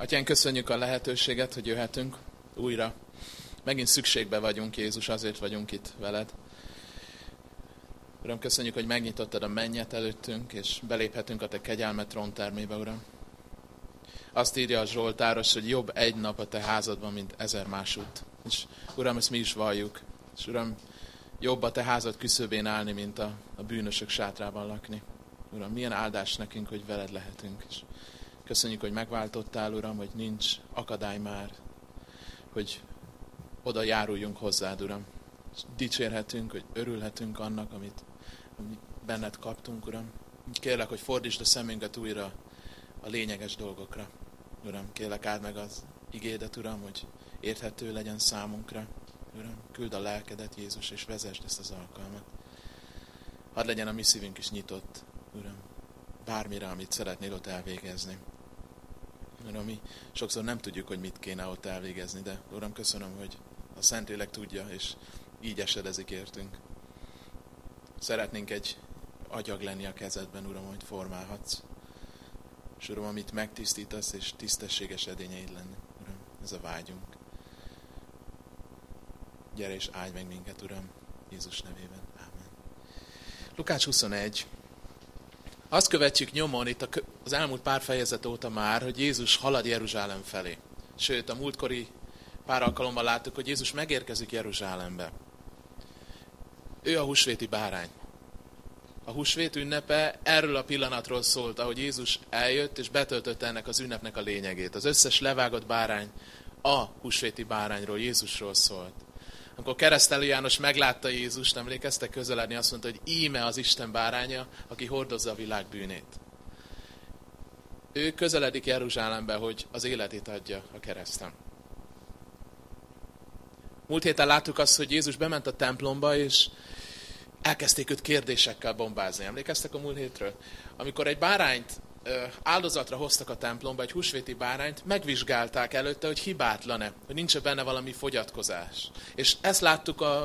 Atyán, köszönjük a lehetőséget, hogy jöhetünk újra. Megint szükségbe vagyunk, Jézus, azért vagyunk itt veled. Uram, köszönjük, hogy megnyitottad a mennyet előttünk, és beléphetünk a Te kegyelmet tróntermébe, Uram. Azt írja a Zsoltáros, hogy jobb egy nap a Te házadban, mint ezer másút. És Uram, ezt mi is valljuk. És Uram, jobb a Te házad küszöbén állni, mint a, a bűnösök sátrában lakni. Uram, milyen áldás nekünk, hogy veled lehetünk. És köszönjük, hogy megváltottál, Uram, hogy nincs akadály már, hogy oda járuljunk hozzád, Uram. És dicsérhetünk, hogy örülhetünk annak, amit, amit benned kaptunk, Uram. Kérlek, hogy fordítsd a szemünket újra a lényeges dolgokra. Uram, kérlek áld meg az igédet, Uram, hogy érthető legyen számunkra. Uram, küld a lelkedet, Jézus, és vezesd ezt az alkalmat. Hadd legyen a mi szívünk is nyitott, Uram, bármire, amit szeretnél ott elvégezni. Uram, mi sokszor nem tudjuk, hogy mit kéne ott elvégezni, de Uram, köszönöm, hogy a Szentlélek tudja, és így esedezik értünk. Szeretnénk egy agyag lenni a kezedben, Uram, hogy formálhatsz. És Uram, amit megtisztítasz, és tisztességes edényeid lenni. Uram, ez a vágyunk. Gyere és áldj meg minket, Uram, Jézus nevében. Ámen. Lukács 21. Azt követjük nyomon itt az elmúlt pár fejezet óta már, hogy Jézus halad Jeruzsálem felé. Sőt, a múltkori pár alkalommal láttuk, hogy Jézus megérkezik Jeruzsálembe. Ő a húsvéti bárány. A húsvét ünnepe erről a pillanatról szólt, ahogy Jézus eljött és betöltötte ennek az ünnepnek a lényegét. Az összes levágott bárány a húsvéti bárányról, Jézusról szólt. Amikor keresztelő János meglátta Jézust, emlékeztek közeledni, azt mondta, hogy íme az Isten báránya, aki hordozza a világ bűnét. Ő közeledik Jeruzsálembe, hogy az életét adja a kereszten. Múlt héten láttuk azt, hogy Jézus bement a templomba, és elkezdték őt kérdésekkel bombázni. Emlékeztek a múlt hétről? Amikor egy bárányt áldozatra hoztak a templomba, egy húsvéti bárányt, megvizsgálták előtte, hogy hibátlan-e, hogy nincs benne valami fogyatkozás. És ezt láttuk a,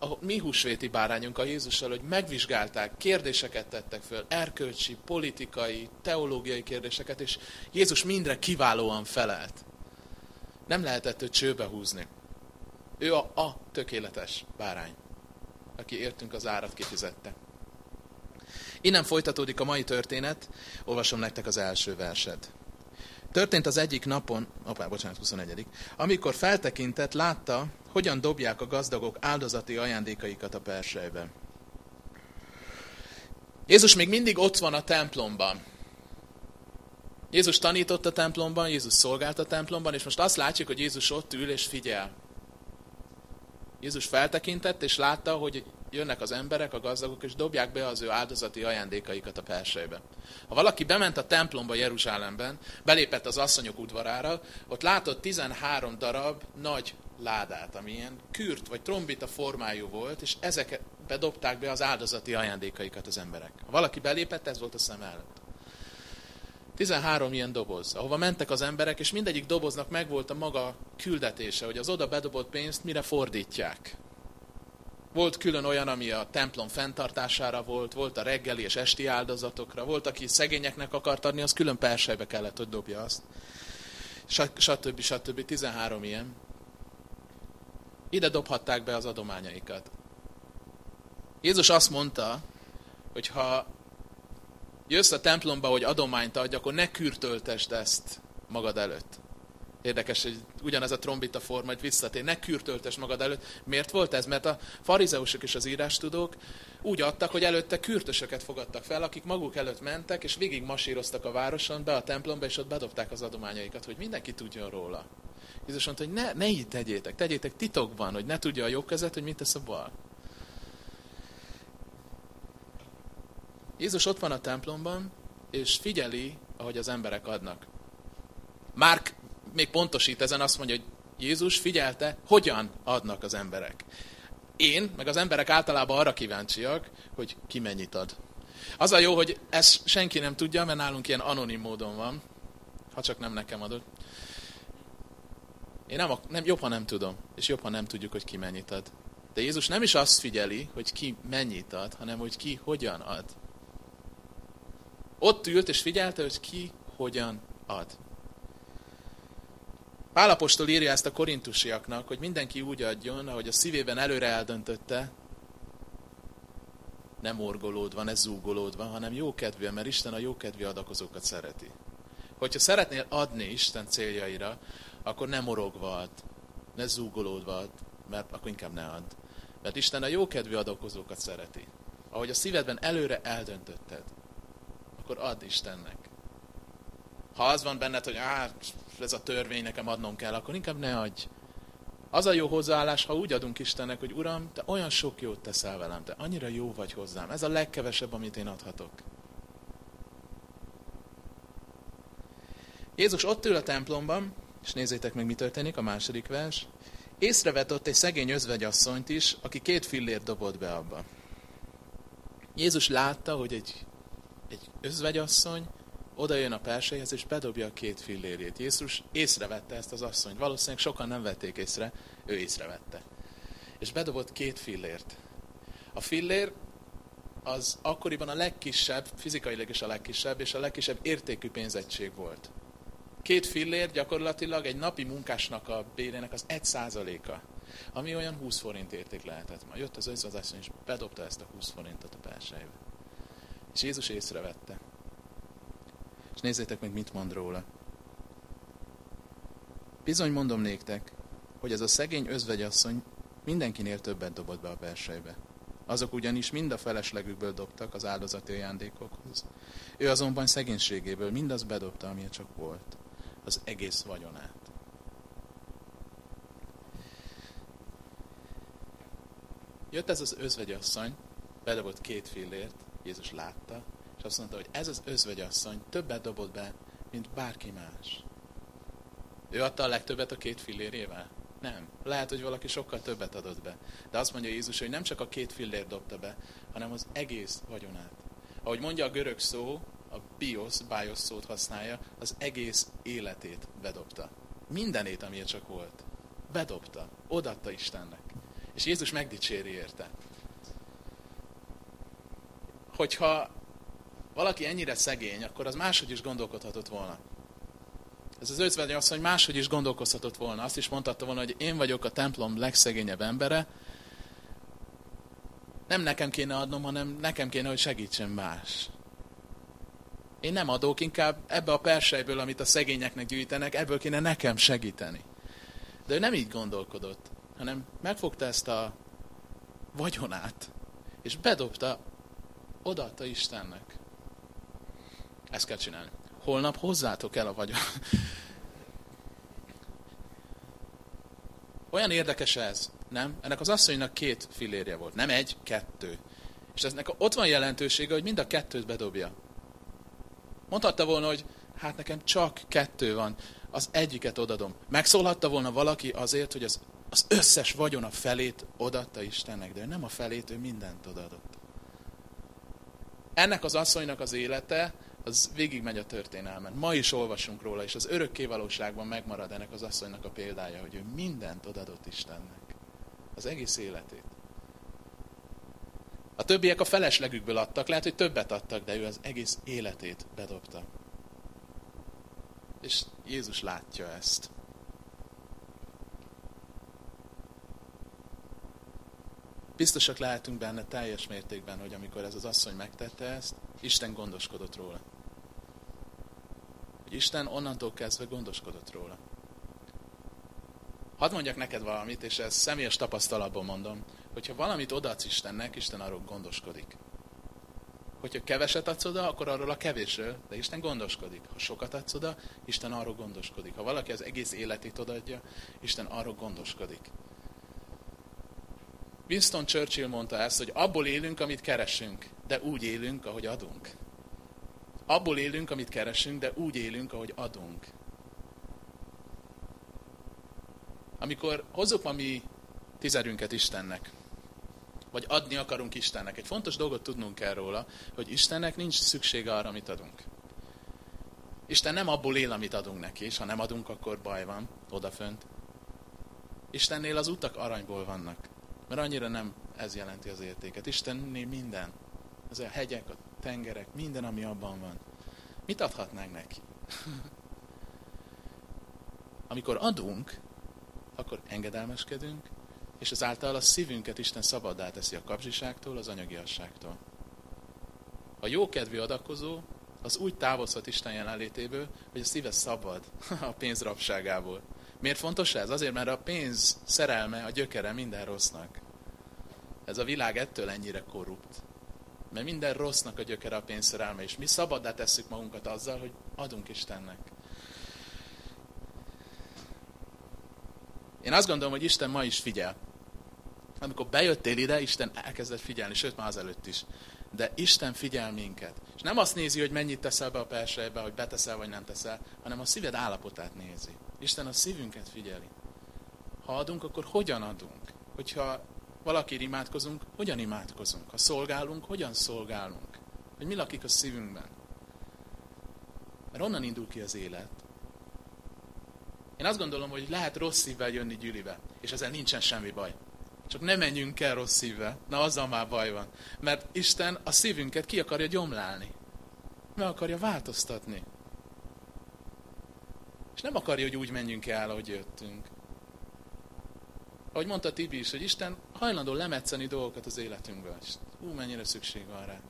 a mi húsvéti bárányunk a Jézussal, hogy megvizsgálták, kérdéseket tettek föl, erkölcsi, politikai, teológiai kérdéseket, és Jézus mindre kiválóan felelt. Nem lehetett őt csőbe húzni. Ő a, a tökéletes bárány, aki értünk az árat kifizette. Innen folytatódik a mai történet, olvasom nektek az első verset. Történt az egyik napon, opá, bocsánat, 21 amikor feltekintett, látta, hogyan dobják a gazdagok áldozati ajándékaikat a persejbe. Jézus még mindig ott van a templomban. Jézus tanított a templomban, Jézus szolgált a templomban, és most azt látjuk, hogy Jézus ott ül és figyel. Jézus feltekintett, és látta, hogy jönnek az emberek, a gazdagok, és dobják be az ő áldozati ajándékaikat a persejbe. Ha valaki bement a templomba Jeruzsálemben, belépett az asszonyok udvarára, ott látott 13 darab nagy ládát, ami ilyen kürt vagy trombita formájú volt, és ezeket bedobták be az áldozati ajándékaikat az emberek. Ha valaki belépett, ez volt a szem előtt. 13 ilyen doboz, ahova mentek az emberek, és mindegyik doboznak megvolt a maga küldetése, hogy az oda bedobott pénzt mire fordítják. Volt külön olyan, ami a templom fenntartására volt, volt a reggeli és esti áldozatokra, volt, aki szegényeknek akart adni, az külön persejbe kellett, hogy dobja azt. Stb. stb. 13 ilyen. Ide dobhatták be az adományaikat. Jézus azt mondta, hogy ha jössz a templomba, hogy adományt adj, akkor ne kürtöltesd ezt magad előtt. Érdekes, hogy ugyanez a trombita forma, hogy visszatér. Ne kürtöltes magad előtt. Miért volt ez? Mert a farizeusok és az írástudók úgy adtak, hogy előtte kürtösöket fogadtak fel, akik maguk előtt mentek, és végig masíroztak a városon, be a templomba, és ott bedobták az adományaikat, hogy mindenki tudjon róla. Jézus mondta, hogy ne, ne így tegyétek, tegyétek titokban, hogy ne tudja a jobb kezet, hogy mit tesz a bal. Jézus ott van a templomban, és figyeli, ahogy az emberek adnak. Márk még pontosít ezen, azt mondja, hogy Jézus figyelte, hogyan adnak az emberek. Én, meg az emberek általában arra kíváncsiak, hogy ki mennyit ad. Az a jó, hogy ezt senki nem tudja, mert nálunk ilyen anonim módon van, ha csak nem nekem adott. Én nem, nem, jobb, ha nem tudom, és jobb, ha nem tudjuk, hogy ki mennyit ad. De Jézus nem is azt figyeli, hogy ki mennyit ad, hanem hogy ki hogyan ad. Ott ült és figyelte, hogy ki hogyan ad. Pálapostól írja ezt a korintusiaknak, hogy mindenki úgy adjon, ahogy a szívében előre eldöntötte, nem orgolódva, ne zúgolódva, hanem jókedvűen, mert Isten a jókedvű adakozókat szereti. Hogyha szeretnél adni Isten céljaira, akkor nem morogva ad, ne zúgolódva ad, mert akkor inkább ne add. Mert Isten a jókedvű adakozókat szereti. Ahogy a szívedben előre eldöntötted, akkor add Istennek. Ha az van benned, hogy á, ez a törvény nekem adnom kell, akkor inkább ne adj. Az a jó hozzáállás, ha úgy adunk Istennek, hogy Uram, te olyan sok jót teszel velem, te annyira jó vagy hozzám. Ez a legkevesebb, amit én adhatok. Jézus ott ül a templomban, és nézzétek meg, mi történik, a második vers. Észrevett ott egy szegény özvegyasszonyt is, aki két fillért dobott be abba. Jézus látta, hogy egy, egy özvegyasszony oda jön a persejhez, és bedobja a két fillérét. Jézus észrevette ezt az asszonyt. Valószínűleg sokan nem vették észre, ő észrevette. És bedobott két fillért. A fillér az akkoriban a legkisebb, fizikailag is a legkisebb, és a legkisebb értékű pénzettség volt. Két fillér gyakorlatilag egy napi munkásnak a bérének az egy százaléka, ami olyan 20 forint érték lehetett. Ma jött az özvezasszony, és bedobta ezt a 20 forintot a persejbe. És Jézus észrevette. És nézzétek meg, mit mond róla. Bizony mondom néktek, hogy ez a szegény özvegyasszony mindenkinél többet dobott be a persejbe. Azok ugyanis mind a feleslegükből dobtak az áldozati ajándékokhoz. Ő azonban szegénységéből mindaz bedobta, ami csak volt. Az egész vagyonát. Jött ez az özvegyasszony, bedobott két fillért, Jézus látta, azt mondta, hogy ez az özvegyasszony többet dobott be, mint bárki más. Ő adta a legtöbbet a két fillérével? Nem. Lehet, hogy valaki sokkal többet adott be. De azt mondja Jézus, hogy nem csak a két fillér dobta be, hanem az egész vagyonát. Ahogy mondja a görög szó, a bios, bios szót használja, az egész életét bedobta. Mindenét, ami csak volt. Bedobta. Odatta Istennek. És Jézus megdicséri érte. Hogyha valaki ennyire szegény, akkor az máshogy is gondolkodhatott volna. Ez az ötvegy asszony máshogy is gondolkozhatott volna. Azt is mondhatta volna, hogy én vagyok a templom legszegényebb embere, nem nekem kéne adnom, hanem nekem kéne, hogy segítsen más. Én nem adok, inkább ebbe a persejből, amit a szegényeknek gyűjtenek, ebből kéne nekem segíteni. De ő nem így gondolkodott, hanem megfogta ezt a vagyonát, és bedobta, odaadta Istennek. Ezt kell csinálni. Holnap hozzátok el a vagyon. Olyan érdekes ez, nem? Ennek az asszonynak két filérje volt. Nem egy, kettő. És eznek ott van jelentősége, hogy mind a kettőt bedobja. Mondhatta volna, hogy hát nekem csak kettő van, az egyiket odadom. Megszólhatta volna valaki azért, hogy az, az összes vagyona felét odatta Istennek, de nem a felét, ő mindent odadott. Ennek az asszonynak az élete az végigmegy a történelmen. Ma is olvasunk róla, és az örökké valóságban megmarad ennek az asszonynak a példája, hogy ő mindent odadott Istennek. Az egész életét. A többiek a feleslegükből adtak, lehet, hogy többet adtak, de ő az egész életét bedobta. És Jézus látja ezt. Biztosak lehetünk benne teljes mértékben, hogy amikor ez az asszony megtette ezt, Isten gondoskodott róla hogy Isten onnantól kezdve gondoskodott róla. Hadd mondjak neked valamit, és ezt személyes tapasztalatból mondom, hogyha valamit odaadsz Istennek, Isten arról gondoskodik. Hogyha keveset adsz oda, akkor arról a kevésről, de Isten gondoskodik. Ha sokat adsz oda, Isten arról gondoskodik. Ha valaki az egész életét odaadja, Isten arról gondoskodik. Winston Churchill mondta ezt, hogy abból élünk, amit keresünk, de úgy élünk, ahogy adunk. Abból élünk, amit keresünk, de úgy élünk, ahogy adunk. Amikor hozzuk a mi tizerünket Istennek, vagy adni akarunk Istennek, egy fontos dolgot tudnunk kell róla, hogy Istennek nincs szüksége arra, amit adunk. Isten nem abból él, amit adunk neki, és ha nem adunk, akkor baj van, odafönt. Istennél az utak aranyból vannak, mert annyira nem ez jelenti az értéket. Istennél minden. Az a hegyek, a tengerek, minden, ami abban van. Mit adhatnánk neki? amikor adunk, akkor engedelmeskedünk, és ezáltal a szívünket Isten szabaddá teszi a kapzsiságtól, az anyagiasságtól. A jókedvű adakozó az úgy távozhat Isten jelenlétéből, hogy a szíve szabad a pénz rabságából. Miért fontos ez? Azért, mert a pénz szerelme a gyökere minden rossznak. Ez a világ ettől ennyire korrupt. Mert minden rossznak a gyökere a pénzszerelme, és mi szabaddá tesszük magunkat azzal, hogy adunk Istennek. Én azt gondolom, hogy Isten ma is figyel. Amikor bejöttél ide, Isten elkezdett figyelni, sőt már azelőtt is. De Isten figyel minket. És nem azt nézi, hogy mennyit teszel be a persejbe, hogy beteszel vagy nem teszel, hanem a szíved állapotát nézi. Isten a szívünket figyeli. Ha adunk, akkor hogyan adunk? Hogyha valaki imádkozunk, hogyan imádkozunk? Ha szolgálunk, hogyan szolgálunk? Hogy mi lakik a szívünkben? Mert onnan indul ki az élet. Én azt gondolom, hogy lehet rossz szívvel jönni gyűlibe, és ezzel nincsen semmi baj. Csak ne menjünk el rossz szívvel. Na azzal már baj van. Mert Isten a szívünket ki akarja gyomlálni. Meg akarja változtatni. És nem akarja, hogy úgy menjünk el, ahogy jöttünk. Ahogy mondta Tibi is, hogy Isten hajlandó lemetszeni dolgokat az életünkből. És ú, mennyire szükség van rá.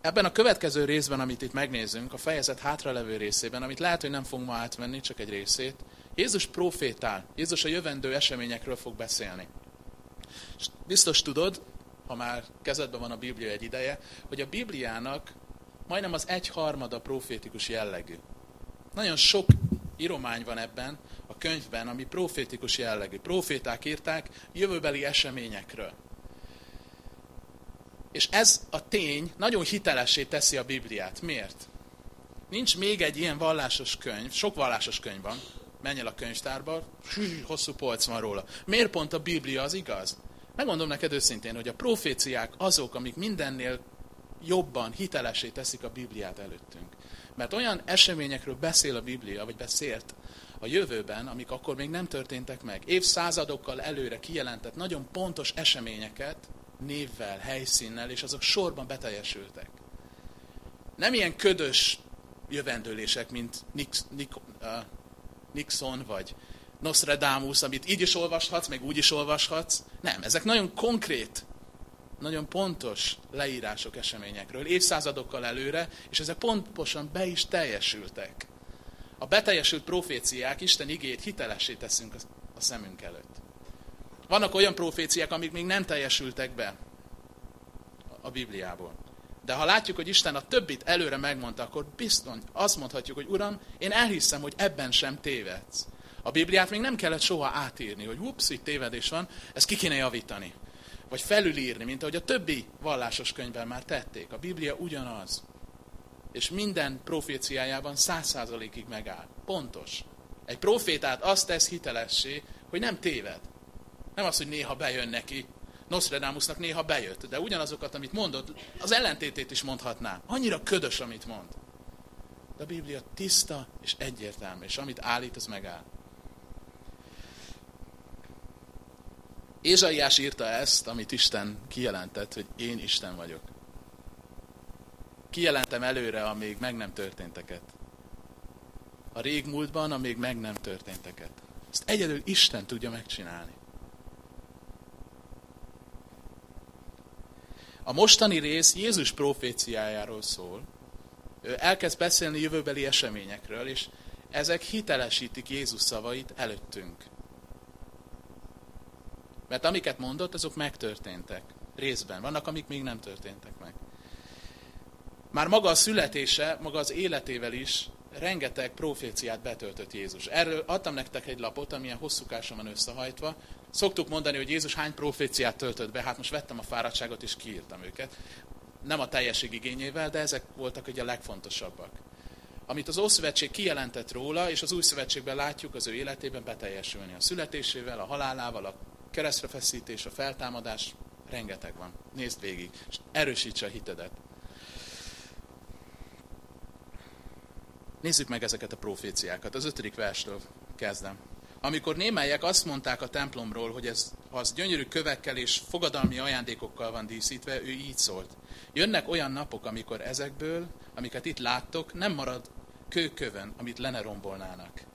Ebben a következő részben, amit itt megnézünk, a fejezet hátralevő részében, amit lehet, hogy nem fogunk ma átvenni, csak egy részét, Jézus profétál. Jézus a jövendő eseményekről fog beszélni. És biztos tudod, ha már kezedben van a Biblia egy ideje, hogy a Bibliának majdnem az egyharmada profétikus jellegű. Nagyon sok íromány van ebben a könyvben, ami profétikus jellegű. Proféták írták jövőbeli eseményekről. És ez a tény nagyon hitelessé teszi a Bibliát. Miért? Nincs még egy ilyen vallásos könyv, sok vallásos könyv van, menj el a könyvtárba, hű, hosszú polc van róla. Miért pont a Biblia az igaz? Megmondom neked őszintén, hogy a proféciák azok, amik mindennél jobban hitelesé teszik a Bibliát előttünk. Mert olyan eseményekről beszél a Biblia, vagy beszélt a jövőben, amik akkor még nem történtek meg. Évszázadokkal előre kijelentett nagyon pontos eseményeket névvel, helyszínnel, és azok sorban beteljesültek. Nem ilyen ködös jövendőlések, mint Nix, Nik, uh, Nixon vagy Nostradamus, amit így is olvashatsz, meg úgy is olvashatsz. Nem, ezek nagyon konkrét nagyon pontos leírások eseményekről, évszázadokkal előre, és ezek pontosan be is teljesültek. A beteljesült proféciák Isten igét hitelessé teszünk a szemünk előtt. Vannak olyan proféciák, amik még nem teljesültek be a Bibliából. De ha látjuk, hogy Isten a többit előre megmondta, akkor biztos azt mondhatjuk, hogy Uram, én elhiszem, hogy ebben sem tévedsz. A Bibliát még nem kellett soha átírni, hogy ups, itt tévedés van, ezt ki kéne javítani vagy felülírni, mint ahogy a többi vallásos könyvben már tették. A Biblia ugyanaz. És minden proféciájában száz százalékig megáll. Pontos. Egy profétát azt tesz hitelessé, hogy nem téved. Nem az, hogy néha bejön neki. Nostradamusnak néha bejött, de ugyanazokat, amit mondott, az ellentétét is mondhatná. Annyira ködös, amit mond. De a Biblia tiszta és egyértelmű, és amit állít, az megáll. Ézsaiás írta ezt, amit Isten kijelentett, hogy én Isten vagyok. Kijelentem előre a még meg nem történteket. A régmúltban a még meg nem történteket. Ezt egyedül Isten tudja megcsinálni. A mostani rész Jézus proféciájáról szól. Ő elkezd beszélni jövőbeli eseményekről, és ezek hitelesítik Jézus szavait előttünk. Mert amiket mondott, azok megtörténtek. Részben. Vannak, amik még nem történtek meg. Már maga a születése, maga az életével is rengeteg proféciát betöltött Jézus. Erről adtam nektek egy lapot, amilyen hosszúkásan van összehajtva. Szoktuk mondani, hogy Jézus hány proféciát töltött be, hát most vettem a fáradtságot és kiírtam őket. Nem a teljesség igényével, de ezek voltak ugye a legfontosabbak. Amit az Ószövetség kijelentett róla, és az Új Szövetségben látjuk az ő életében beteljesülni. A születésével, a halálával, a keresztre feszítés, a feltámadás, rengeteg van. Nézd végig, és erősítse a hitedet. Nézzük meg ezeket a proféciákat. Az ötödik verstől kezdem. Amikor némelyek azt mondták a templomról, hogy ez ha az gyönyörű kövekkel és fogadalmi ajándékokkal van díszítve, ő így szólt. Jönnek olyan napok, amikor ezekből, amiket itt láttok, nem marad kőkövön, amit le ne rombolnának.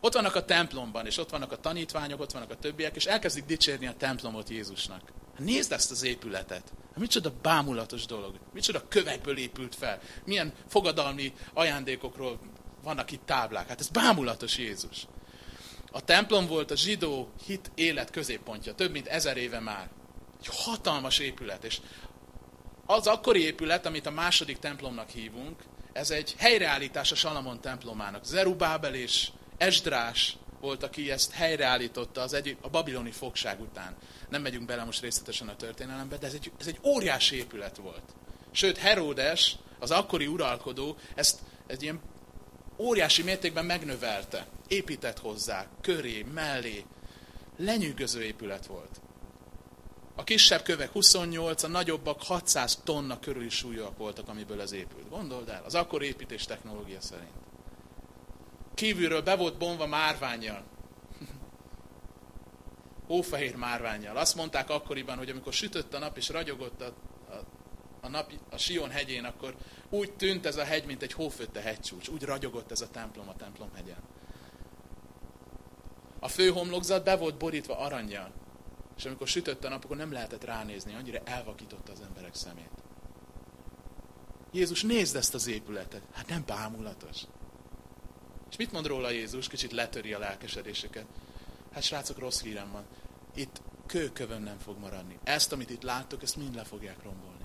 Ott vannak a templomban, és ott vannak a tanítványok, ott vannak a többiek, és elkezdik dicsérni a templomot Jézusnak. Nézd ezt az épületet. Micsoda bámulatos dolog. Micsoda kövekből épült fel. Milyen fogadalmi ajándékokról vannak itt táblák. Hát ez bámulatos Jézus. A templom volt a zsidó hit élet középpontja, több mint ezer éve már. Egy hatalmas épület, és az akkori épület, amit a második templomnak hívunk, ez egy helyreállítás a Salamon templomának. Zerubábel és Esdrás volt, aki ezt helyreállította az egy, a babiloni fogság után. Nem megyünk bele most részletesen a történelembe, de ez egy, ez egy óriási épület volt. Sőt, Heródes, az akkori uralkodó, ezt egy ilyen óriási mértékben megnövelte. Épített hozzá, köré, mellé. Lenyűgöző épület volt. A kisebb kövek 28, a nagyobbak 600 tonna körüli súlyúak voltak, amiből ez épült. Gondold el, az akkori építés technológia szerint. Kívülről be volt bomva márványjal. Hófehér márványjal. Azt mondták akkoriban, hogy amikor sütött a nap és ragyogott a, a, a nap a Sion hegyén, akkor úgy tűnt ez a hegy, mint egy hófőtte hegycsúcs. Úgy ragyogott ez a templom a templom hegyen. A főhomlokzat be volt borítva aranyjal. És amikor sütött a nap, akkor nem lehetett ránézni, annyira elvakította az emberek szemét. Jézus, nézd ezt az épületet. Hát nem bámulatos. És mit mond róla Jézus? Kicsit letöri a lelkesedéseket. Hát srácok, rossz hírem van. Itt kőkövön nem fog maradni. Ezt, amit itt láttok, ezt mind le fogják rombolni.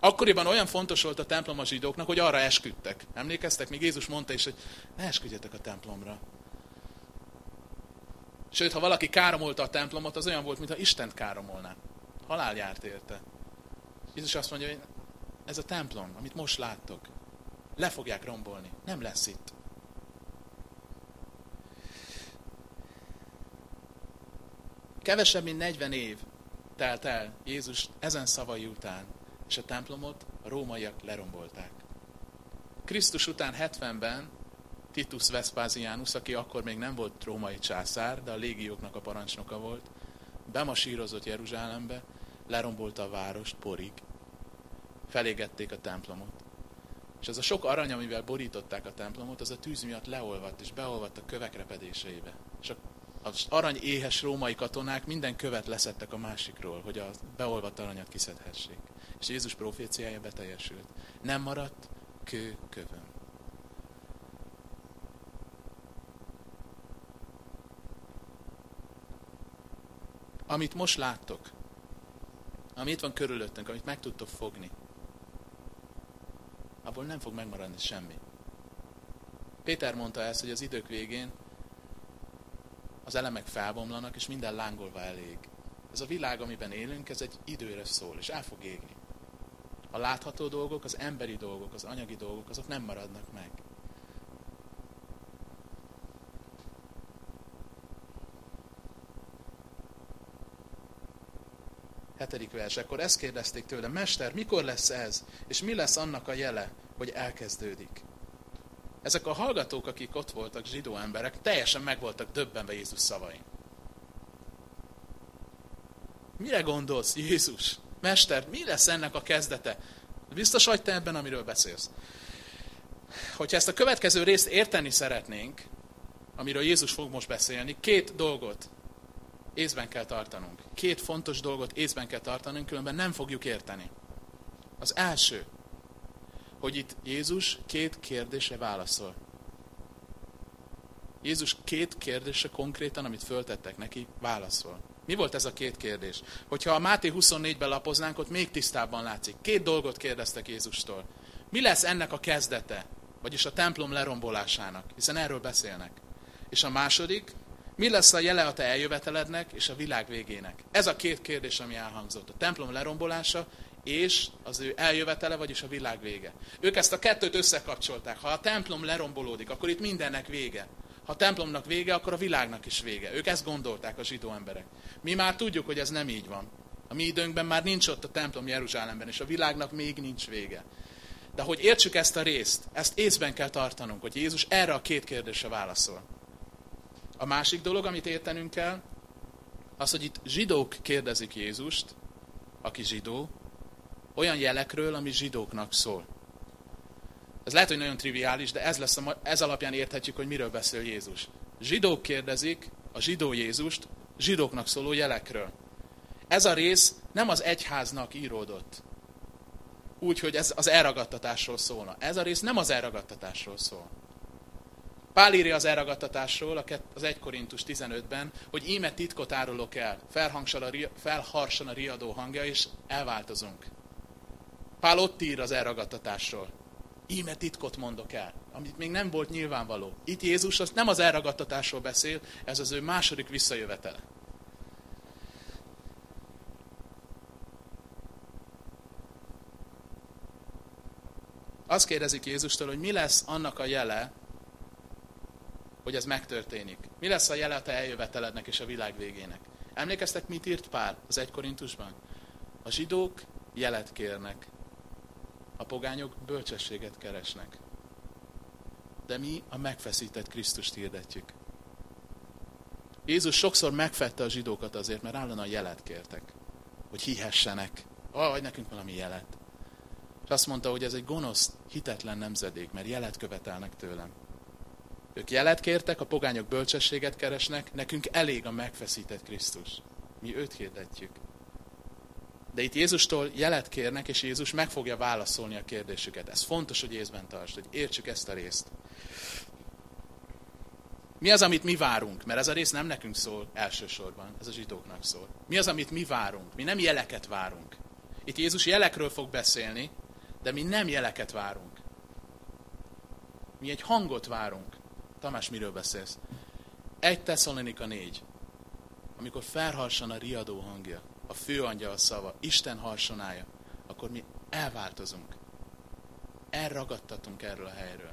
Akkoriban olyan fontos volt a templom a zsidóknak, hogy arra esküdtek. Emlékeztek? Még Jézus mondta is, hogy ne esküdjetek a templomra. Sőt, ha valaki káromolta a templomot, az olyan volt, mintha Istent káromolná. Halál járt érte. Jézus azt mondja, hogy ez a templom, amit most láttok, le fogják rombolni. Nem lesz itt. Kevesebb, mint 40 év telt el Jézus ezen szavai után, és a templomot a rómaiak lerombolták. Krisztus után 70-ben Titus Vespasianus, aki akkor még nem volt római császár, de a légióknak a parancsnoka volt, bemasírozott Jeruzsálembe, lerombolta a várost porig, felégették a templomot. És az a sok arany, amivel borították a templomot, az a tűz miatt leolvadt, és beolvadt a kövek repedéseibe. És az arany éhes római katonák minden követ leszettek a másikról, hogy a beolvadt aranyat kiszedhessék. És Jézus proféciája beteljesült. Nem maradt kő kövön. Amit most láttok, ami itt van körülöttünk, amit meg tudtok fogni, abból nem fog megmaradni semmi. Péter mondta ezt, hogy az idők végén az elemek felbomlanak, és minden lángolva elég. Ez a világ, amiben élünk, ez egy időre szól, és el fog égni. A látható dolgok, az emberi dolgok, az anyagi dolgok, azok nem maradnak meg. Hetedik vers. Akkor ezt kérdezték tőle, Mester, mikor lesz ez? És mi lesz annak a jele, hogy elkezdődik? Ezek a hallgatók, akik ott voltak, zsidó emberek, teljesen meg voltak döbbenve Jézus szavain. Mire gondolsz, Jézus? Mester, mi lesz ennek a kezdete? Biztos vagy te ebben, amiről beszélsz? Hogyha ezt a következő részt érteni szeretnénk, amiről Jézus fog most beszélni, két dolgot észben kell tartanunk. Két fontos dolgot észben kell tartanunk, különben nem fogjuk érteni. Az első, hogy itt Jézus két kérdésre válaszol. Jézus két kérdésre konkrétan, amit föltettek neki, válaszol. Mi volt ez a két kérdés? Hogyha a Máté 24-ben lapoznánk, ott még tisztábban látszik. Két dolgot kérdeztek Jézustól. Mi lesz ennek a kezdete? Vagyis a templom lerombolásának, hiszen erről beszélnek. És a második, mi lesz a jele a te eljövetelednek és a világ végének? Ez a két kérdés, ami elhangzott. A templom lerombolása és az ő eljövetele, vagyis a világ vége. Ők ezt a kettőt összekapcsolták. Ha a templom lerombolódik, akkor itt mindennek vége. Ha a templomnak vége, akkor a világnak is vége. Ők ezt gondolták a zsidó emberek. Mi már tudjuk, hogy ez nem így van. A mi időnkben már nincs ott a templom Jeruzsálemben, és a világnak még nincs vége. De hogy értsük ezt a részt, ezt észben kell tartanunk, hogy Jézus erre a két kérdésre válaszol. A másik dolog, amit értenünk kell, az, hogy itt zsidók kérdezik Jézust, aki zsidó, olyan jelekről, ami zsidóknak szól. Ez lehet, hogy nagyon triviális, de ez, lesz a, ez alapján érthetjük, hogy miről beszél Jézus. Zsidók kérdezik a zsidó Jézust zsidóknak szóló jelekről. Ez a rész nem az egyháznak íródott. Úgy, hogy ez az elragadtatásról szólna. Ez a rész nem az elragadtatásról szól. Pál írja az elragadtatásról az 1 Korintus 15-ben, hogy íme titkot árulok el, felharsan a riadó hangja, és elváltozunk. Pál ott ír az elragadtatásról. Íme titkot mondok el, amit még nem volt nyilvánvaló. Itt Jézus az nem az elragadtatásról beszél, ez az ő második visszajövetele. Azt kérdezik Jézustól, hogy mi lesz annak a jele, hogy ez megtörténik. Mi lesz a jele a te eljövetelednek és a világ végének? Emlékeztek, mit írt Pál az egy Korintusban? A zsidók jelet kérnek, a pogányok bölcsességet keresnek. De mi a megfeszített Krisztust hirdetjük. Jézus sokszor megfette a zsidókat azért, mert állandóan jelet kértek. Hogy hihessenek. Adj nekünk valami jelet. És azt mondta, hogy ez egy gonosz, hitetlen nemzedék, mert jelet követelnek tőlem. Ők jelet kértek, a pogányok bölcsességet keresnek, nekünk elég a megfeszített Krisztus. Mi őt hirdetjük. De itt Jézustól jelet kérnek, és Jézus meg fogja válaszolni a kérdésüket. Ez fontos, hogy észben tartsd, hogy értsük ezt a részt. Mi az, amit mi várunk? Mert ez a rész nem nekünk szól elsősorban, ez a zsidóknak szól. Mi az, amit mi várunk? Mi nem jeleket várunk. Itt Jézus jelekről fog beszélni, de mi nem jeleket várunk. Mi egy hangot várunk. Tamás, miről beszélsz? Egy Tesszalonika négy. Amikor felharsan a riadó hangja, a főangyal szava, Isten harsonája, akkor mi elváltozunk. Elragadtatunk erről a helyről.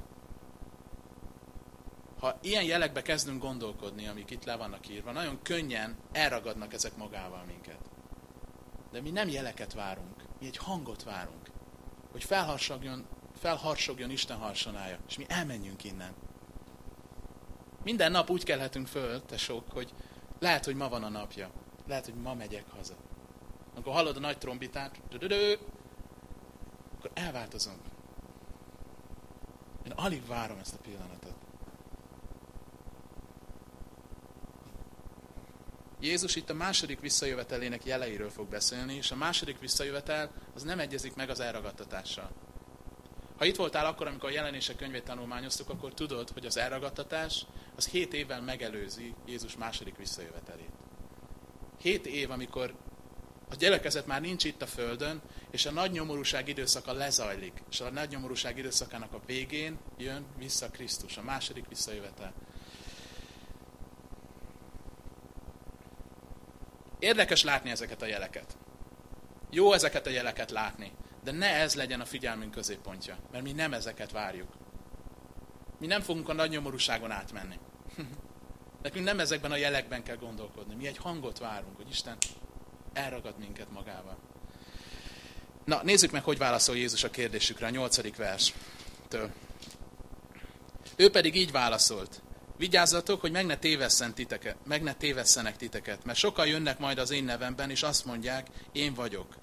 Ha ilyen jelekbe kezdünk gondolkodni, amik itt le vannak írva, nagyon könnyen elragadnak ezek magával minket. De mi nem jeleket várunk, mi egy hangot várunk, hogy felharsogjon, felharsogjon Isten harsonája, és mi elmenjünk innen. Minden nap úgy kelhetünk föl, te sok, hogy lehet, hogy ma van a napja. Lehet, hogy ma megyek haza. Amikor hallod a nagy trombitát, akkor elváltozom. Én alig várom ezt a pillanatot. Jézus itt a második visszajövetelének jeleiről fog beszélni, és a második visszajövetel az nem egyezik meg az elragadtatással. Ha itt voltál akkor, amikor a jelenések könyvét tanulmányoztuk, akkor tudod, hogy az elragadtatás az hét évvel megelőzi Jézus második visszajövetelét. Hét év, amikor a gyelekezet már nincs itt a földön, és a nagy nyomorúság időszaka lezajlik. És a nagy nyomorúság időszakának a végén jön vissza Krisztus, a második visszajövetel. Érdekes látni ezeket a jeleket. Jó ezeket a jeleket látni, de ne ez legyen a figyelmünk középpontja, mert mi nem ezeket várjuk. Mi nem fogunk a nagy nyomorúságon átmenni. Nekünk nem ezekben a jelekben kell gondolkodni. Mi egy hangot várunk, hogy Isten elragad minket magával. Na, nézzük meg, hogy válaszol Jézus a kérdésükre, a nyolcadik verstől. Ő pedig így válaszolt. Vigyázzatok, hogy meg ne, tévesszen titeket, meg ne tévesszenek titeket, mert sokan jönnek majd az én nevemben, és azt mondják, én vagyok.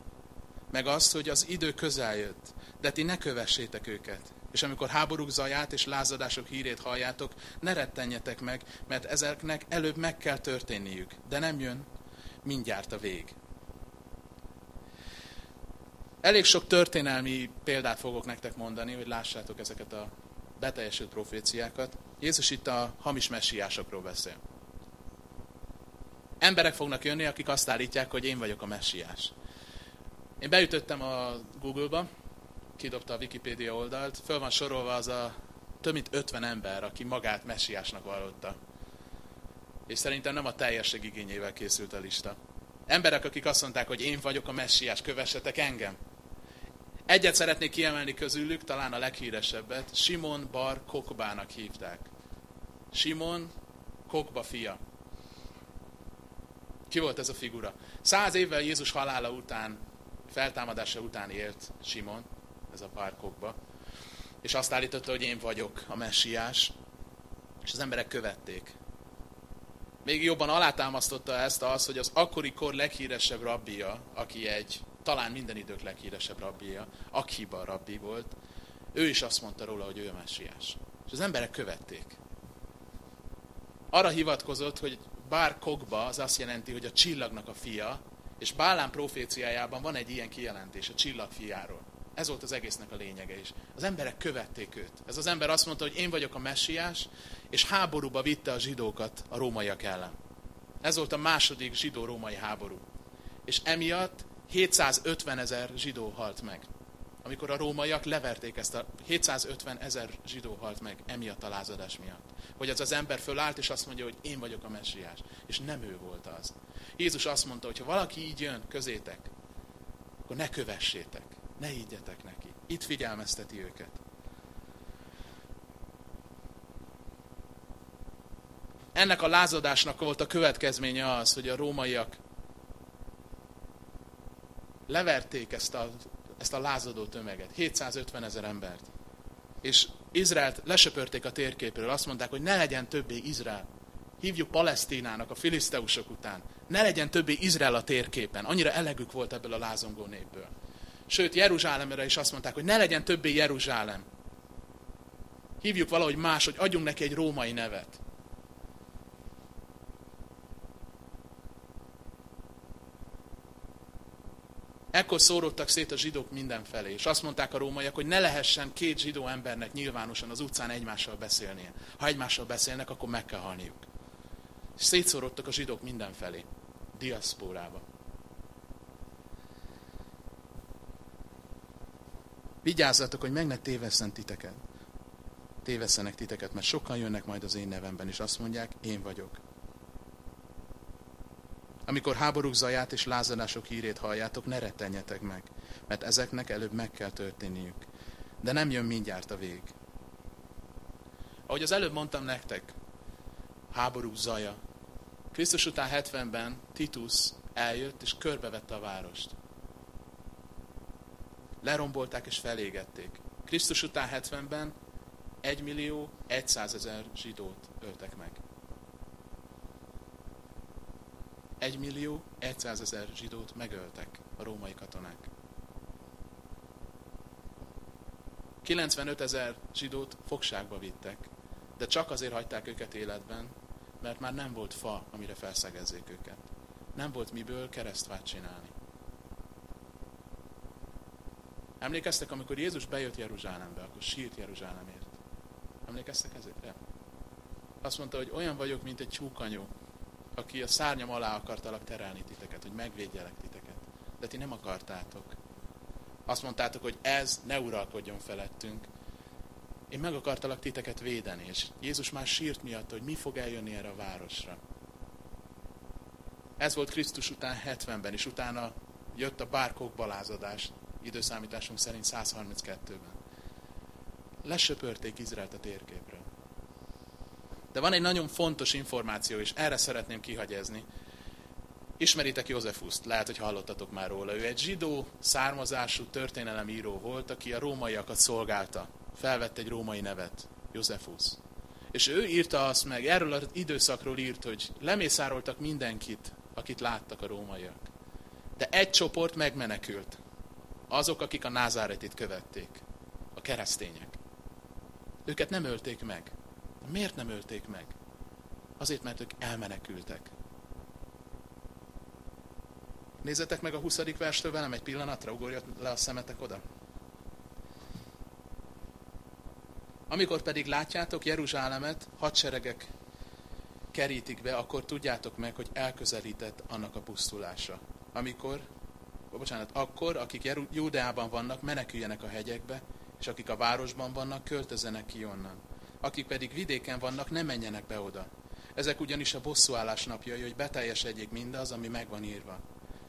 Meg azt, hogy az idő közel jött, de ti ne kövessétek őket. És amikor háborúk zaját és lázadások hírét halljátok, ne rettenjetek meg, mert ezeknek előbb meg kell történniük, de nem jön mindjárt a vég. Elég sok történelmi példát fogok nektek mondani, hogy lássátok ezeket a beteljesült proféciákat. Jézus itt a hamis messiásokról beszél. Emberek fognak jönni, akik azt állítják, hogy én vagyok a messiás. Én beütöttem a Google-ba, kidobta a Wikipédia oldalt, föl van sorolva az a több mint 50 ember, aki magát messiásnak vallotta. És szerintem nem a teljesség igényével készült a lista. Emberek, akik azt mondták, hogy én vagyok a messiás, kövessetek engem. Egyet szeretnék kiemelni közülük, talán a leghíresebbet, Simon Bar Kokbának hívták. Simon Kokba fia. Ki volt ez a figura? Száz évvel Jézus halála után, feltámadása után élt Simon, ez a Bar Kokba. és azt állította, hogy én vagyok a messiás, és az emberek követték. Még jobban alátámasztotta ezt az, hogy az akkori kor leghíresebb rabbia, aki egy talán minden idők leghíresebb rabbia, Akhiba rabbi volt, ő is azt mondta róla, hogy ő a messiás. És az emberek követték. Arra hivatkozott, hogy Bár Kogba az azt jelenti, hogy a csillagnak a fia, és Bálán proféciájában van egy ilyen kijelentés a csillag fiáról. Ez volt az egésznek a lényege is. Az emberek követték őt. Ez az ember azt mondta, hogy én vagyok a messiás, és háborúba vitte a zsidókat a rómaiak ellen. Ez volt a második zsidó-római háború. És emiatt 750 ezer zsidó halt meg. Amikor a rómaiak leverték ezt a 750 ezer zsidó halt meg emiatt a lázadás miatt. Hogy az az ember fölállt, és azt mondja, hogy én vagyok a messiás. És nem ő volt az. Jézus azt mondta, hogy ha valaki így jön közétek, akkor ne kövessétek, ne higgyetek neki. Itt figyelmezteti őket. Ennek a lázadásnak volt a következménye az, hogy a rómaiak leverték ezt a, ezt a lázadó tömeget, 750 ezer embert. És Izraelt lesöpörték a térképről, azt mondták, hogy ne legyen többé Izrael. Hívjuk Palesztinának a filiszteusok után. Ne legyen többé Izrael a térképen. Annyira elegük volt ebből a lázongó népből. Sőt, Jeruzsálemre is azt mondták, hogy ne legyen többé Jeruzsálem. Hívjuk valahogy más, hogy adjunk neki egy római nevet. Ekkor szórodtak szét a zsidók mindenfelé, és azt mondták a rómaiak, hogy ne lehessen két zsidó embernek nyilvánosan az utcán egymással beszélnie. Ha egymással beszélnek, akkor meg kell halniuk. És szétszórodtak a zsidók mindenfelé, diaszpórába. Vigyázzatok, hogy meg ne tévesszen titeket. Tévesszenek titeket, mert sokan jönnek majd az én nevemben, és azt mondják, én vagyok. Amikor háborúk zaját és lázadások hírét halljátok, ne rettenjetek meg, mert ezeknek előbb meg kell történniük. De nem jön mindjárt a vég. Ahogy az előbb mondtam nektek, háborúk zaja. Krisztus után 70-ben Titus eljött és körbevette a várost. Lerombolták és felégették. Krisztus után 70-ben 1 millió 100 ezer zsidót öltek meg. 1 millió 100 ezer zsidót megöltek a római katonák. 95 ezer zsidót fogságba vittek, de csak azért hagyták őket életben, mert már nem volt fa, amire felszegezzék őket. Nem volt miből keresztfát csinálni. Emlékeztek, amikor Jézus bejött Jeruzsálembe, akkor sírt Jeruzsálemért. Emlékeztek ezért? Azt mondta, hogy olyan vagyok, mint egy csúkanyó, aki a szárnyam alá akartalak terelni titeket, hogy megvédjelek titeket. De ti nem akartátok. Azt mondtátok, hogy ez ne uralkodjon felettünk. Én meg akartalak titeket védeni, és Jézus már sírt miatt, hogy mi fog eljönni erre a városra. Ez volt Krisztus után 70-ben, és utána jött a bárkok balázadás, időszámításunk szerint 132-ben. Lesöpörték Izraelt a térképről. De van egy nagyon fontos információ, és erre szeretném kihagyezni. Ismeritek Józefuszt, lehet, hogy hallottatok már róla. Ő egy zsidó származású történelemíró volt, aki a rómaiakat szolgálta. Felvett egy római nevet, Józefus. És ő írta azt meg, erről az időszakról írt, hogy lemészároltak mindenkit, akit láttak a rómaiak. De egy csoport megmenekült. Azok, akik a názáretit követték. A keresztények. Őket nem ölték meg. Miért nem ölték meg? Azért, mert ők elmenekültek. Nézzetek meg a 20. verstől velem egy pillanatra, ugorja le a szemetek oda. Amikor pedig látjátok Jeruzsálemet, hadseregek kerítik be, akkor tudjátok meg, hogy elközelített annak a pusztulása. Amikor, bocsánat, akkor, akik Júdeában vannak, meneküljenek a hegyekbe, és akik a városban vannak, költözenek ki onnan akik pedig vidéken vannak, ne menjenek be oda. Ezek ugyanis a bosszúállás napjai, hogy beteljesedjék mindaz, ami meg van írva.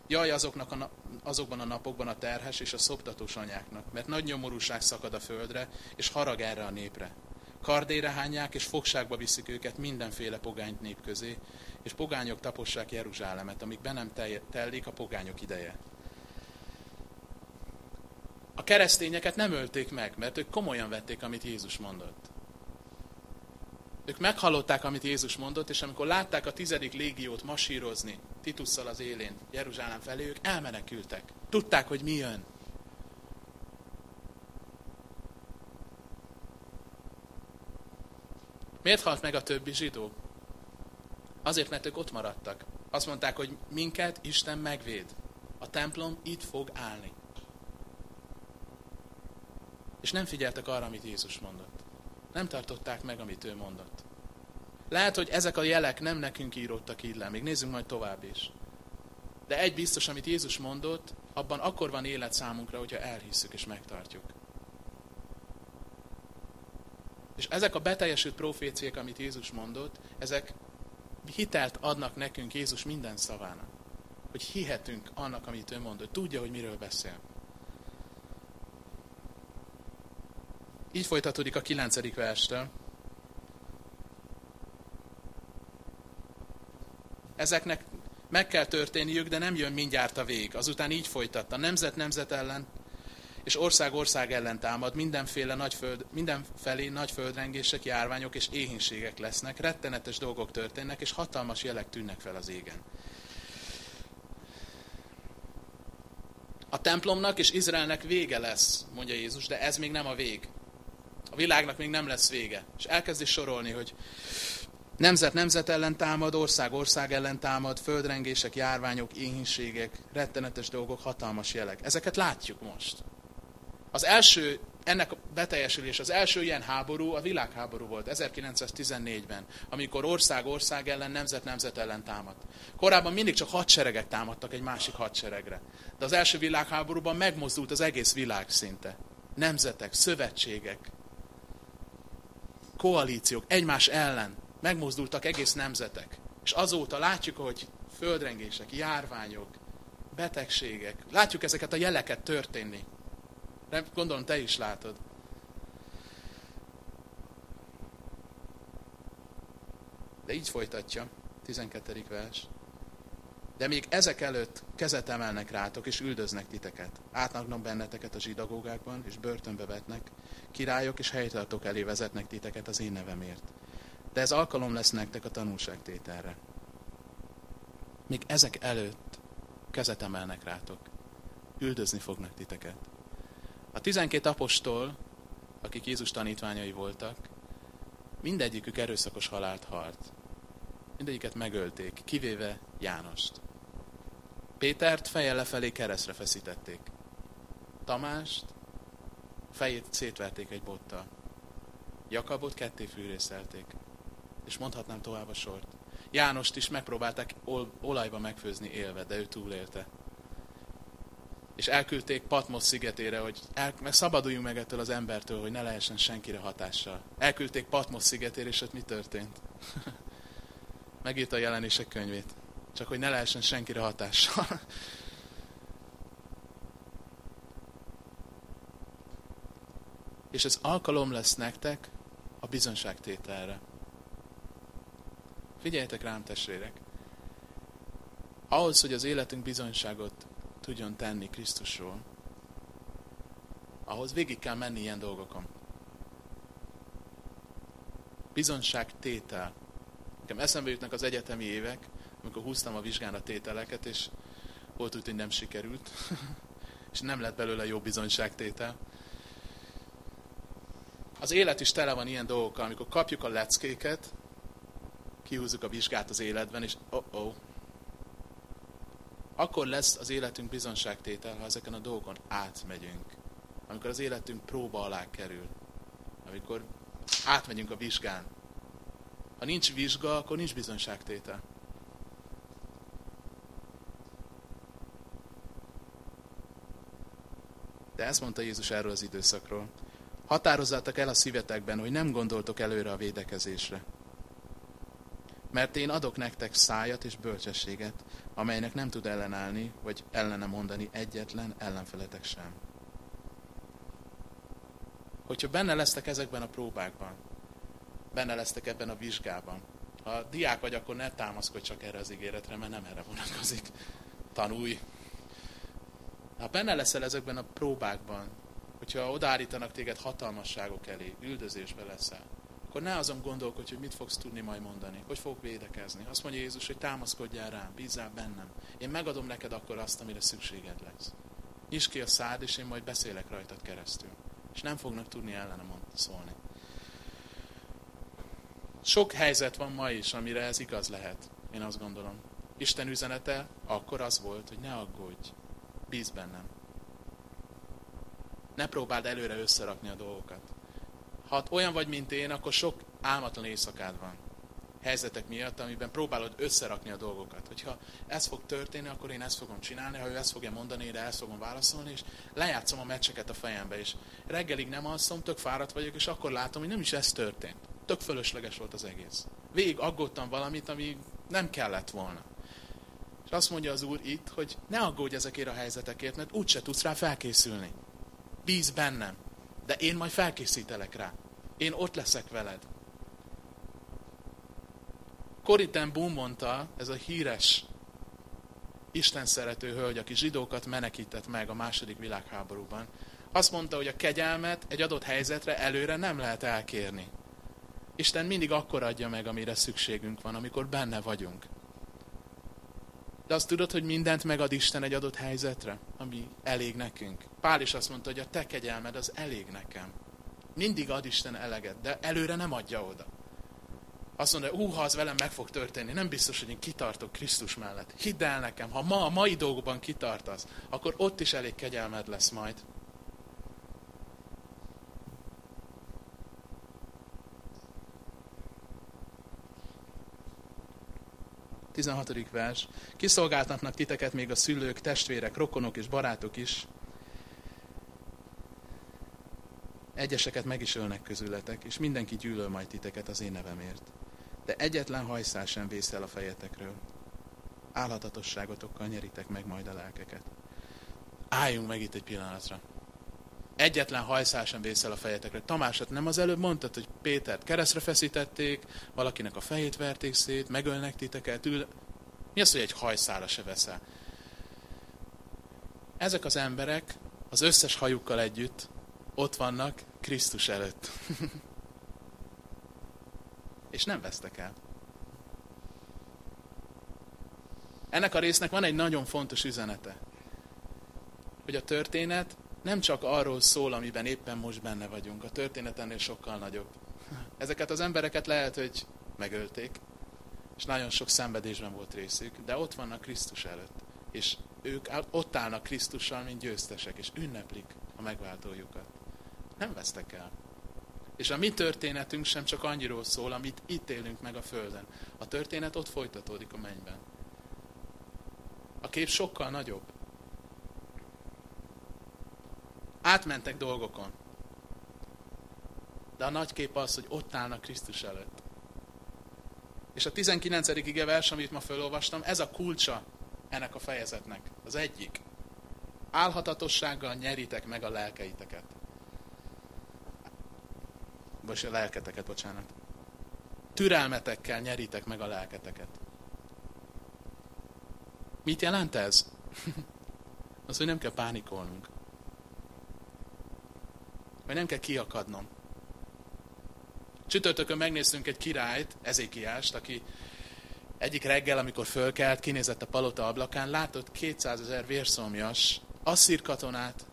Jaj azoknak a, azokban a napokban a terhes és a szoptatós anyáknak, mert nagy nyomorúság szakad a földre, és harag erre a népre. Kardére hányják, és fogságba viszik őket mindenféle pogányt nép közé, és pogányok tapossák Jeruzsálemet, amíg be nem tellik a pogányok ideje. A keresztényeket nem ölték meg, mert ők komolyan vették, amit Jézus mondott. Ők meghallották, amit Jézus mondott, és amikor látták a tizedik légiót masírozni Titusszal az élén Jeruzsálem felé, ők elmenekültek. Tudták, hogy mi jön. Miért halt meg a többi zsidó? Azért, mert ők ott maradtak. Azt mondták, hogy minket Isten megvéd. A templom itt fog állni. És nem figyeltek arra, amit Jézus mondott. Nem tartották meg, amit ő mondott. Lehet, hogy ezek a jelek nem nekünk íródtak így le, még nézzünk majd tovább is. De egy biztos, amit Jézus mondott, abban akkor van élet számunkra, hogyha elhisszük és megtartjuk. És ezek a beteljesült proféciák, amit Jézus mondott, ezek hitelt adnak nekünk Jézus minden szavának. Hogy hihetünk annak, amit ő mondott. Tudja, hogy miről beszél. Így folytatódik a kilencedik verstől. Ezeknek meg kell történniük, de nem jön mindjárt a vég. Azután így folytatta. Nemzet nemzet ellen és ország ország ellen támad, mindenféle nagy föld, mindenfelé nagy földrengések, járványok és éhínségek lesznek, rettenetes dolgok történnek, és hatalmas jelek tűnnek fel az égen. A templomnak és Izraelnek vége lesz, mondja Jézus, de ez még nem a vég. A világnak még nem lesz vége. És elkezdi sorolni, hogy nemzet nemzet ellen támad, ország ország ellen támad, földrengések, járványok, éhínségek, rettenetes dolgok, hatalmas jelek. Ezeket látjuk most. Az első, ennek a beteljesülés, az első ilyen háború a világháború volt 1914-ben, amikor ország ország ellen, nemzet nemzet ellen támadt. Korábban mindig csak hadseregek támadtak egy másik hadseregre. De az első világháborúban megmozdult az egész világ szinte. Nemzetek, szövetségek, koalíciók egymás ellen megmozdultak egész nemzetek. És azóta látjuk, hogy földrengések, járványok, betegségek, látjuk ezeket a jeleket történni. Nem, gondolom te is látod. De így folytatja, 12. vers. De még ezek előtt kezet emelnek rátok, és üldöznek titeket. Átnagnak benneteket a zsidagógákban, és börtönbe vetnek. Királyok és helytartók elé vezetnek titeket az én nevemért. De ez alkalom lesz nektek a tanulságtételre. Még ezek előtt kezet emelnek rátok. Üldözni fognak titeket. A tizenkét apostol, akik Jézus tanítványai voltak, mindegyikük erőszakos halált halt. Mindegyiket megölték, kivéve Jánost. Pétert feje lefelé keresztre feszítették. Tamást fejét szétverték egy bottal. Jakabot ketté fűrészelték. És mondhatnám tovább a sort. Jánost is megpróbálták ol- olajba megfőzni élve, de ő túlélte és elküldték Patmos szigetére, hogy el, mert szabaduljunk meg ettől az embertől, hogy ne lehessen senkire hatással. Elküldték Patmos szigetére, és ott mi történt? Megírta a jelenések könyvét. Csak hogy ne lehessen senkire hatással. és ez alkalom lesz nektek a bizonságtételre. Figyeljetek rám, testvérek! Ahhoz, hogy az életünk bizonyságot tudjon tenni Krisztusról, ahhoz végig kell menni ilyen dolgokon. Bizonság tétel. Nekem eszembe jutnak az egyetemi évek, amikor húztam a vizsgán a tételeket, és volt úgy, hogy nem sikerült, és nem lett belőle jó bizonyságtétel. Az élet is tele van ilyen dolgokkal, amikor kapjuk a leckéket, kihúzzuk a vizsgát az életben, és oh, oh akkor lesz az életünk bizonságtétel, ha ezeken a dolgokon átmegyünk. Amikor az életünk próba alá kerül. Amikor átmegyünk a vizsgán. Ha nincs vizsga, akkor nincs bizonságtétel. De ezt mondta Jézus erről az időszakról. Határozzátok el a szívetekben, hogy nem gondoltok előre a védekezésre. Mert én adok nektek szájat és bölcsességet, amelynek nem tud ellenállni, vagy ellene mondani egyetlen ellenfeletek sem. Hogyha benne lesztek ezekben a próbákban, benne lesztek ebben a vizsgában, ha diák vagy, akkor ne támaszkodj csak erre az ígéretre, mert nem erre vonatkozik. Tanulj. Ha benne leszel ezekben a próbákban, hogyha odaállítanak téged hatalmasságok elé, üldözésbe leszel, akkor ne azon gondolkodj, hogy mit fogsz tudni majd mondani, hogy fogok védekezni. Azt mondja Jézus, hogy támaszkodjál rám, bízzál bennem. Én megadom neked akkor azt, amire szükséged lesz. Nyisd ki a szád, és én majd beszélek rajtad keresztül. És nem fognak tudni ellenem szólni. Sok helyzet van ma is, amire ez igaz lehet, én azt gondolom. Isten üzenete akkor az volt, hogy ne aggódj, bíz bennem. Ne próbáld előre összerakni a dolgokat. Ha olyan vagy, mint én, akkor sok álmatlan éjszakád van. Helyzetek miatt, amiben próbálod összerakni a dolgokat. Hogyha ez fog történni, akkor én ezt fogom csinálni, ha ő ezt fogja mondani, de ezt fogom válaszolni, és lejátszom a meccseket a fejembe, és reggelig nem alszom, tök fáradt vagyok, és akkor látom, hogy nem is ez történt. Tök fölösleges volt az egész. Végig aggódtam valamit, ami nem kellett volna. És azt mondja az Úr itt, hogy ne aggódj ezekért a helyzetekért, mert úgyse tudsz rá felkészülni. Bíz bennem, de én majd felkészítelek rá. Én ott leszek veled. Corrie Boom mondta, ez a híres Isten szerető hölgy, aki zsidókat menekített meg a második világháborúban. Azt mondta, hogy a kegyelmet egy adott helyzetre előre nem lehet elkérni. Isten mindig akkor adja meg, amire szükségünk van, amikor benne vagyunk. De azt tudod, hogy mindent megad Isten egy adott helyzetre, ami elég nekünk. Pál is azt mondta, hogy a te kegyelmed az elég nekem. Mindig ad Isten eleget, de előre nem adja oda. Azt mondja, ú, az velem meg fog történni, nem biztos, hogy én kitartok Krisztus mellett. Hidd el nekem, ha ma a mai dolgokban kitartasz, akkor ott is elég kegyelmed lesz majd. 16. vers. Kiszolgáltatnak titeket még a szülők, testvérek, rokonok és barátok is. Egyeseket meg is ölnek közületek, és mindenki gyűlöl majd titeket az én nevemért. De egyetlen hajszál sem vészel a fejetekről. Álhatatosságotokkal nyeritek meg majd a lelkeket. Álljunk meg itt egy pillanatra. Egyetlen hajszál sem vészel a fejetekre. Tamásat nem az előbb mondtad, hogy Pétert keresztre feszítették, valakinek a fejét verték szét, megölnek titeket, ül... Mi az, hogy egy hajszála se veszel? Ezek az emberek az összes hajukkal együtt ott vannak Krisztus előtt. És nem vesztek el. Ennek a résznek van egy nagyon fontos üzenete. Hogy a történet nem csak arról szól, amiben éppen most benne vagyunk. A történet ennél sokkal nagyobb. Ezeket az embereket lehet, hogy megölték, és nagyon sok szenvedésben volt részük, de ott vannak Krisztus előtt. És ők ott állnak Krisztussal, mint győztesek, és ünneplik a megváltójukat. Nem vesztek el. És a mi történetünk sem csak annyiról szól, amit itt élünk meg a Földön. A történet ott folytatódik a mennyben. A kép sokkal nagyobb. Átmentek dolgokon. De a nagy kép az, hogy ott állnak Krisztus előtt. És a 19. ige vers, amit ma felolvastam, ez a kulcsa ennek a fejezetnek. Az egyik. Álhatatossággal nyeritek meg a lelkeiteket. Vagy a lelketeket, bocsánat. Türelmetekkel nyeritek meg a lelketeket. Mit jelent ez? Az, hogy nem kell pánikolnunk. Vagy nem kell kiakadnom. Csütörtökön megnéztünk egy királyt, Ezékiást, aki egyik reggel, amikor fölkelt, kinézett a palota ablakán, látott 200 ezer vérszomjas asszír katonát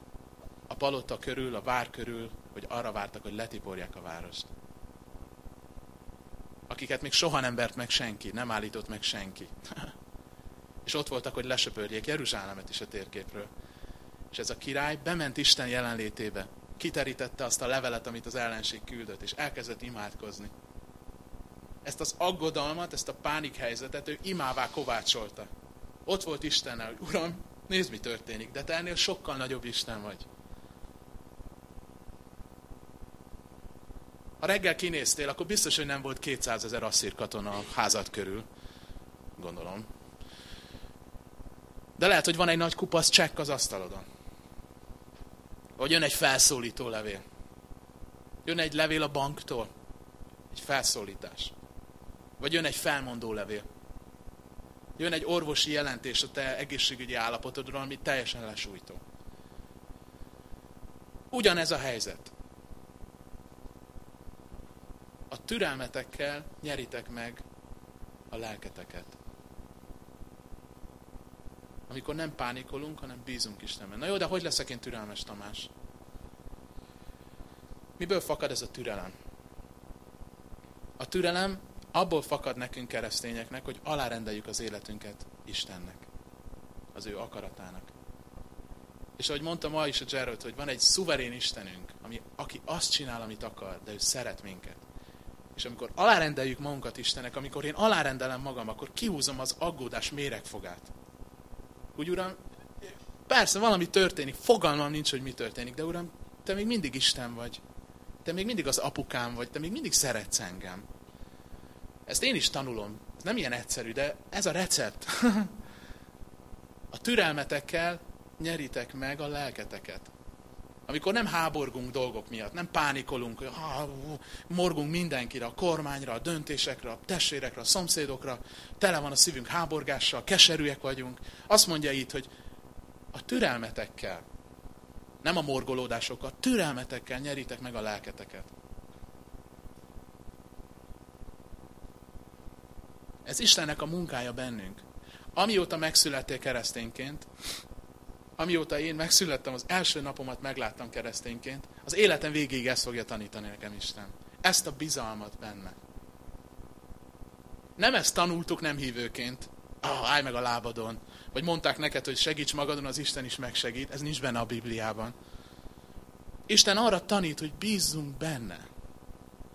a palota körül, a vár körül, hogy arra vártak, hogy letiporják a várost. Akiket még soha nem vert meg senki, nem állított meg senki. És ott voltak, hogy lesöpörjék Jeruzsálemet is a térképről. És ez a király bement Isten jelenlétébe, kiterítette azt a levelet, amit az ellenség küldött, és elkezdett imádkozni. Ezt az aggodalmat, ezt a pánik helyzetet ő imává kovácsolta. Ott volt Istennel, hogy Uram, nézd, mi történik, de te ennél sokkal nagyobb Isten vagy. Ha reggel kinéztél, akkor biztos, hogy nem volt 200 ezer asszír katona a házad körül. Gondolom. De lehet, hogy van egy nagy kupasz csekk az asztalodon. Vagy jön egy felszólító levél. Jön egy levél a banktól. Egy felszólítás. Vagy jön egy felmondó levél. Jön egy orvosi jelentés a te egészségügyi állapotodról, ami teljesen lesújtó. Ugyanez a helyzet. A türelmetekkel nyeritek meg a lelketeket. Amikor nem pánikolunk, hanem bízunk Istenben. Na jó, de hogy leszek én türelmes, Tamás? Miből fakad ez a türelem? A türelem abból fakad nekünk keresztényeknek, hogy alárendeljük az életünket Istennek, az ő akaratának. És ahogy mondta ma is a Gerald, hogy van egy szuverén Istenünk, ami, aki azt csinál, amit akar, de ő szeret minket. És amikor alárendeljük magunkat Istennek, amikor én alárendelem magam, akkor kihúzom az aggódás méregfogát. Úgy, Uram, persze valami történik, fogalmam nincs, hogy mi történik, de Uram, Te még mindig Isten vagy. Te még mindig az apukám vagy, Te még mindig szeretsz engem. Ezt én is tanulom. Ez nem ilyen egyszerű, de ez a recept. a türelmetekkel nyeritek meg a lelketeket. Amikor nem háborgunk dolgok miatt, nem pánikolunk, morgunk mindenkire, a kormányra, a döntésekre, a testvérekre, a szomszédokra, tele van a szívünk háborgással, keserűek vagyunk. Azt mondja itt, hogy a türelmetekkel, nem a morgolódásokkal, türelmetekkel nyeritek meg a lelketeket. Ez Istennek a munkája bennünk. Amióta megszülettél keresztényként, amióta én megszülettem, az első napomat megláttam keresztényként, az életem végéig ezt fogja tanítani nekem Isten. Ezt a bizalmat benne. Nem ezt tanultuk nem hívőként. Ah, állj meg a lábadon. Vagy mondták neked, hogy segíts magadon, az Isten is megsegít. Ez nincs benne a Bibliában. Isten arra tanít, hogy bízzunk benne.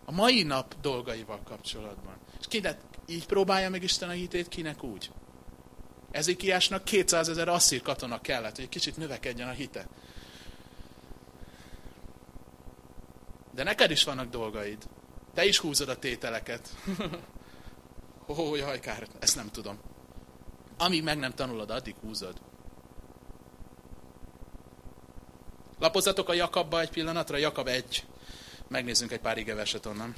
A mai nap dolgaival kapcsolatban. És kinek így próbálja meg Isten a hitét, kinek úgy. Ezikiásnak 200 ezer asszír katona kellett, hogy egy kicsit növekedjen a hite. De neked is vannak dolgaid. Te is húzod a tételeket. Ó, jaj, kár, ezt nem tudom. Amíg meg nem tanulod, addig húzod. Lapozatok a Jakabba egy pillanatra, Jakab egy. Megnézzünk egy pár igeverset onnan.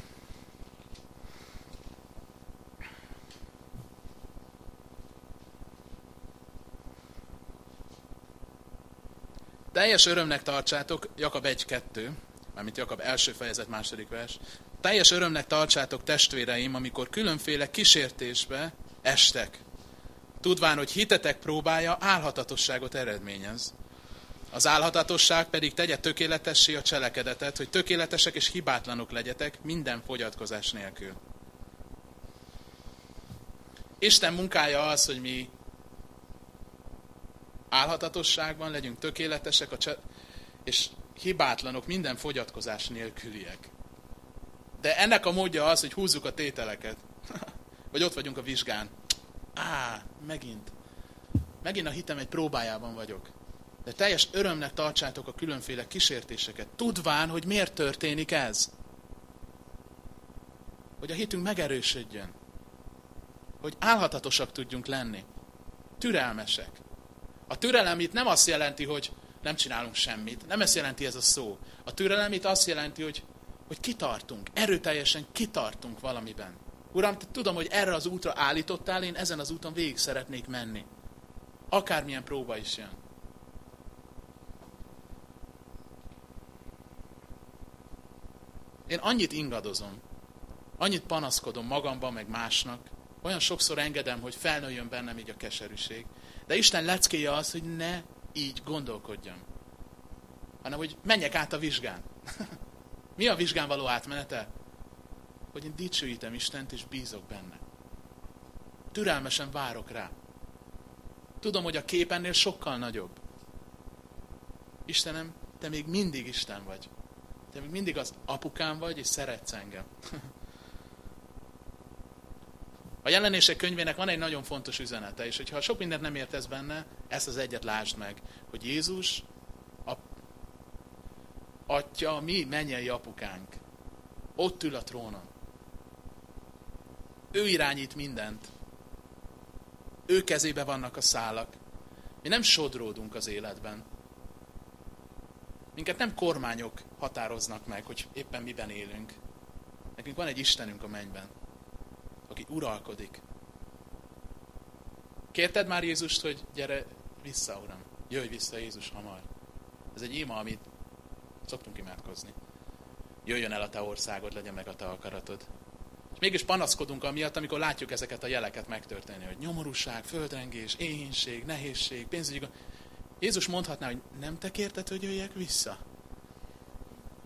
Teljes örömnek tartsátok, Jakab 1-2, mármint Jakab első fejezet, második vers. Teljes örömnek tartsátok, testvéreim, amikor különféle kísértésbe estek. Tudván, hogy hitetek próbája álhatatosságot eredményez. Az álhatatosság pedig tegye tökéletessé a cselekedetet, hogy tökéletesek és hibátlanok legyetek minden fogyatkozás nélkül. Isten munkája az, hogy mi álhatatosságban legyünk tökéletesek, a cse- és hibátlanok, minden fogyatkozás nélküliek. De ennek a módja az, hogy húzzuk a tételeket. Vagy ott vagyunk a vizsgán. Á, megint. Megint a hitem egy próbájában vagyok. De teljes örömnek tartsátok a különféle kísértéseket, tudván, hogy miért történik ez. Hogy a hitünk megerősödjön. Hogy álhatatosak tudjunk lenni. Türelmesek. A türelem itt nem azt jelenti, hogy nem csinálunk semmit. Nem ezt jelenti ez a szó. A türelem itt azt jelenti, hogy, hogy kitartunk. Erőteljesen kitartunk valamiben. Uram, te tudom, hogy erre az útra állítottál, én ezen az úton végig szeretnék menni. Akármilyen próba is jön. Én annyit ingadozom, annyit panaszkodom magamban, meg másnak, olyan sokszor engedem, hogy felnőjön bennem így a keserűség. De Isten leckéje az, hogy ne így gondolkodjam. Hanem, hogy menjek át a vizsgán. Mi a vizsgán való átmenete? Hogy én dicsőítem Istent, és bízok benne. Türelmesen várok rá. Tudom, hogy a kép ennél sokkal nagyobb. Istenem, te még mindig Isten vagy. Te még mindig az apukám vagy, és szeretsz engem. A jelenések könyvének van egy nagyon fontos üzenete, és hogyha sok mindent nem értesz benne, ezt az egyet lásd meg, hogy Jézus a atya, mi mennyei apukánk. Ott ül a trónon. Ő irányít mindent. Ő kezébe vannak a szálak. Mi nem sodródunk az életben. Minket nem kormányok határoznak meg, hogy éppen miben élünk. Nekünk van egy Istenünk a mennyben aki uralkodik. Kérted már Jézust, hogy gyere vissza, Uram? Jöjj vissza, Jézus, hamar. Ez egy ima, amit Szoktunk imádkozni. Jöjjön el a te országod, legyen meg a te akaratod. És mégis panaszkodunk amiatt, amikor látjuk ezeket a jeleket megtörténni, hogy nyomorúság, földrengés, éhínség, nehézség, pénzügyi... Jézus mondhatná, hogy nem te kérted, hogy jöjjek vissza?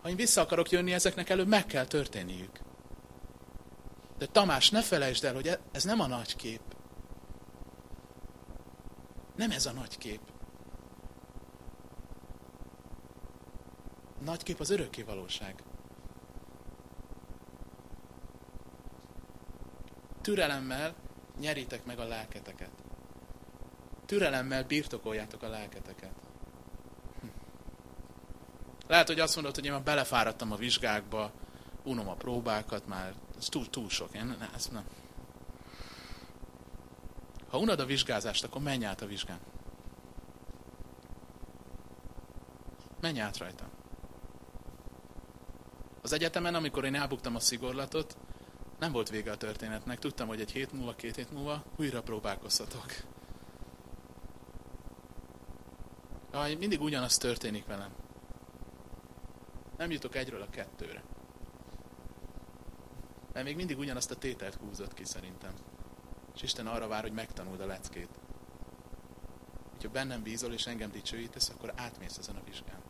Ha én vissza akarok jönni, ezeknek előbb meg kell történniük. De Tamás, ne felejtsd el, hogy e- ez nem a nagy kép. Nem ez a nagy kép. Nagy kép az örökké valóság. Türelemmel nyeritek meg a lelketeket. Türelemmel birtokoljátok a lelketeket. Hm. Lehet, hogy azt mondod, hogy én már belefáradtam a vizsgákba, unom a próbákat, már ez túl, túl sok. Én ne, ezt nem. Ha unod a vizsgázást, akkor menj át a vizsgán. Menj át rajta. Az egyetemen, amikor én elbuktam a szigorlatot, nem volt vége a történetnek. Tudtam, hogy egy hét múlva, két hét múlva újra próbálkozhatok. Jaj, mindig ugyanaz történik velem. Nem jutok egyről a kettőre. Mert még mindig ugyanazt a tételt húzott ki szerintem. És Isten arra vár, hogy megtanuld a leckét. Ha bennem bízol és engem dicsőítesz, akkor átmész ezen a vizsgán.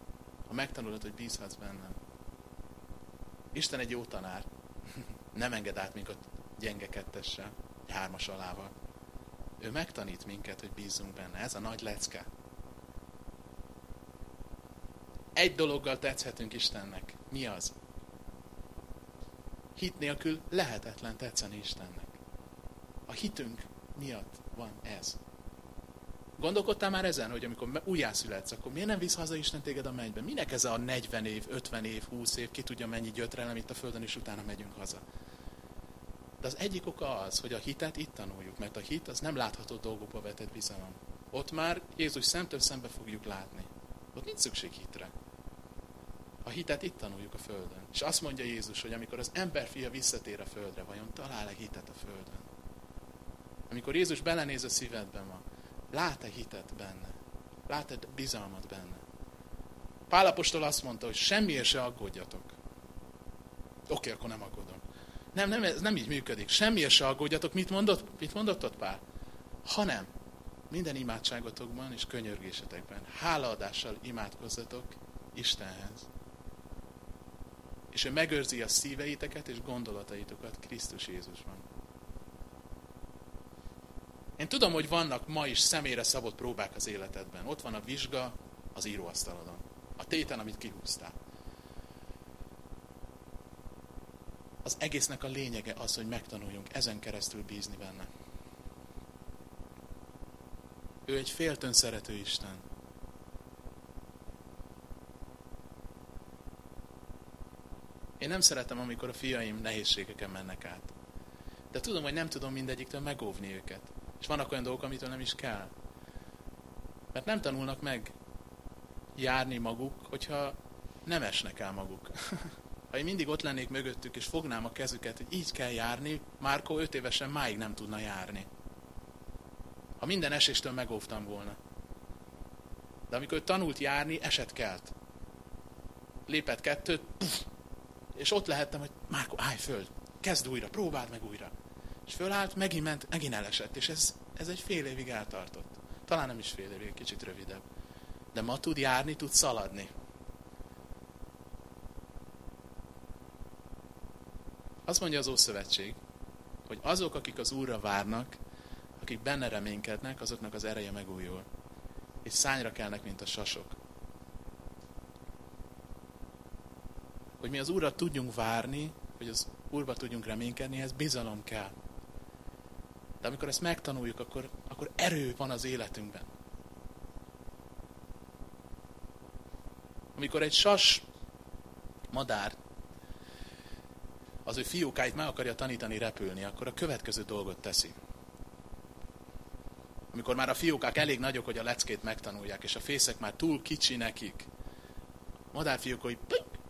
Ha megtanulod, hogy bízhatsz bennem. Isten egy jó tanár. Nem enged át minket gyenge kettessel, hármas alával. Ő megtanít minket, hogy bízzunk benne. Ez a nagy lecke. Egy dologgal tetszhetünk Istennek. Mi az? Hit nélkül lehetetlen tetszeni Istennek. A hitünk miatt van ez. Gondolkodtál már ezen, hogy amikor újjászületsz, akkor miért nem visz haza Isten téged a mennybe? Minek ez a 40 év, 50 év, 20 év, ki tudja mennyi gyötrelem itt a földön, és utána megyünk haza. De az egyik oka az, hogy a hitet itt tanuljuk, mert a hit az nem látható dolgokba vetett bizalom. Ott már Jézus szemtől szembe fogjuk látni. Ott nincs szükség hitre. A hitet itt tanuljuk a Földön. És azt mondja Jézus, hogy amikor az emberfia visszatér a Földre, vajon talál-e hitet a Földön? Amikor Jézus belenéz a szívedbe ma, lát-e hitet benne? Lát-e bizalmat benne? Pálapostól azt mondta, hogy semmiért se aggódjatok. Oké, akkor nem aggódom. Nem, nem, ez nem így működik. Semmiért se aggódjatok. Mit mondott, mit mondott ott Pál? Hanem minden imádságotokban és könyörgésetekben hálaadással imádkozzatok Istenhez és ő megőrzi a szíveiteket és gondolataitokat Krisztus Jézusban. Én tudom, hogy vannak ma is személyre szabott próbák az életedben. Ott van a vizsga az íróasztalodon. A téten, amit kihúztál. Az egésznek a lényege az, hogy megtanuljunk ezen keresztül bízni benne. Ő egy féltön szerető Isten. Én nem szeretem, amikor a fiaim nehézségeken mennek át. De tudom, hogy nem tudom mindegyiktől megóvni őket. És vannak olyan dolgok, amitől nem is kell. Mert nem tanulnak meg járni maguk, hogyha nem esnek el maguk. ha én mindig ott lennék mögöttük, és fognám a kezüket, hogy így kell járni, Márko öt évesen máig nem tudna járni. Ha minden eséstől megóvtam volna. De amikor ő tanult járni, eset kelt. Lépett kettőt, puf, és ott lehettem, hogy Márko, állj föl, kezd újra, próbáld meg újra. És fölállt, megint ment, megint elesett, és ez, ez egy fél évig eltartott. Talán nem is fél évig, kicsit rövidebb. De ma tud járni, tud szaladni. Azt mondja az Ószövetség, hogy azok, akik az Úrra várnak, akik benne reménykednek, azoknak az ereje megújul. És szányra kelnek, mint a sasok. Hogy mi az Úrra tudjunk várni, hogy az Úrba tudjunk reménykedni, ez bizalom kell. De amikor ezt megtanuljuk, akkor, akkor erő van az életünkben. Amikor egy sas madár az ő fiúkáit meg akarja tanítani repülni, akkor a következő dolgot teszi. Amikor már a fiúkák elég nagyok, hogy a leckét megtanulják, és a fészek már túl kicsi nekik, madárfiúk, hogy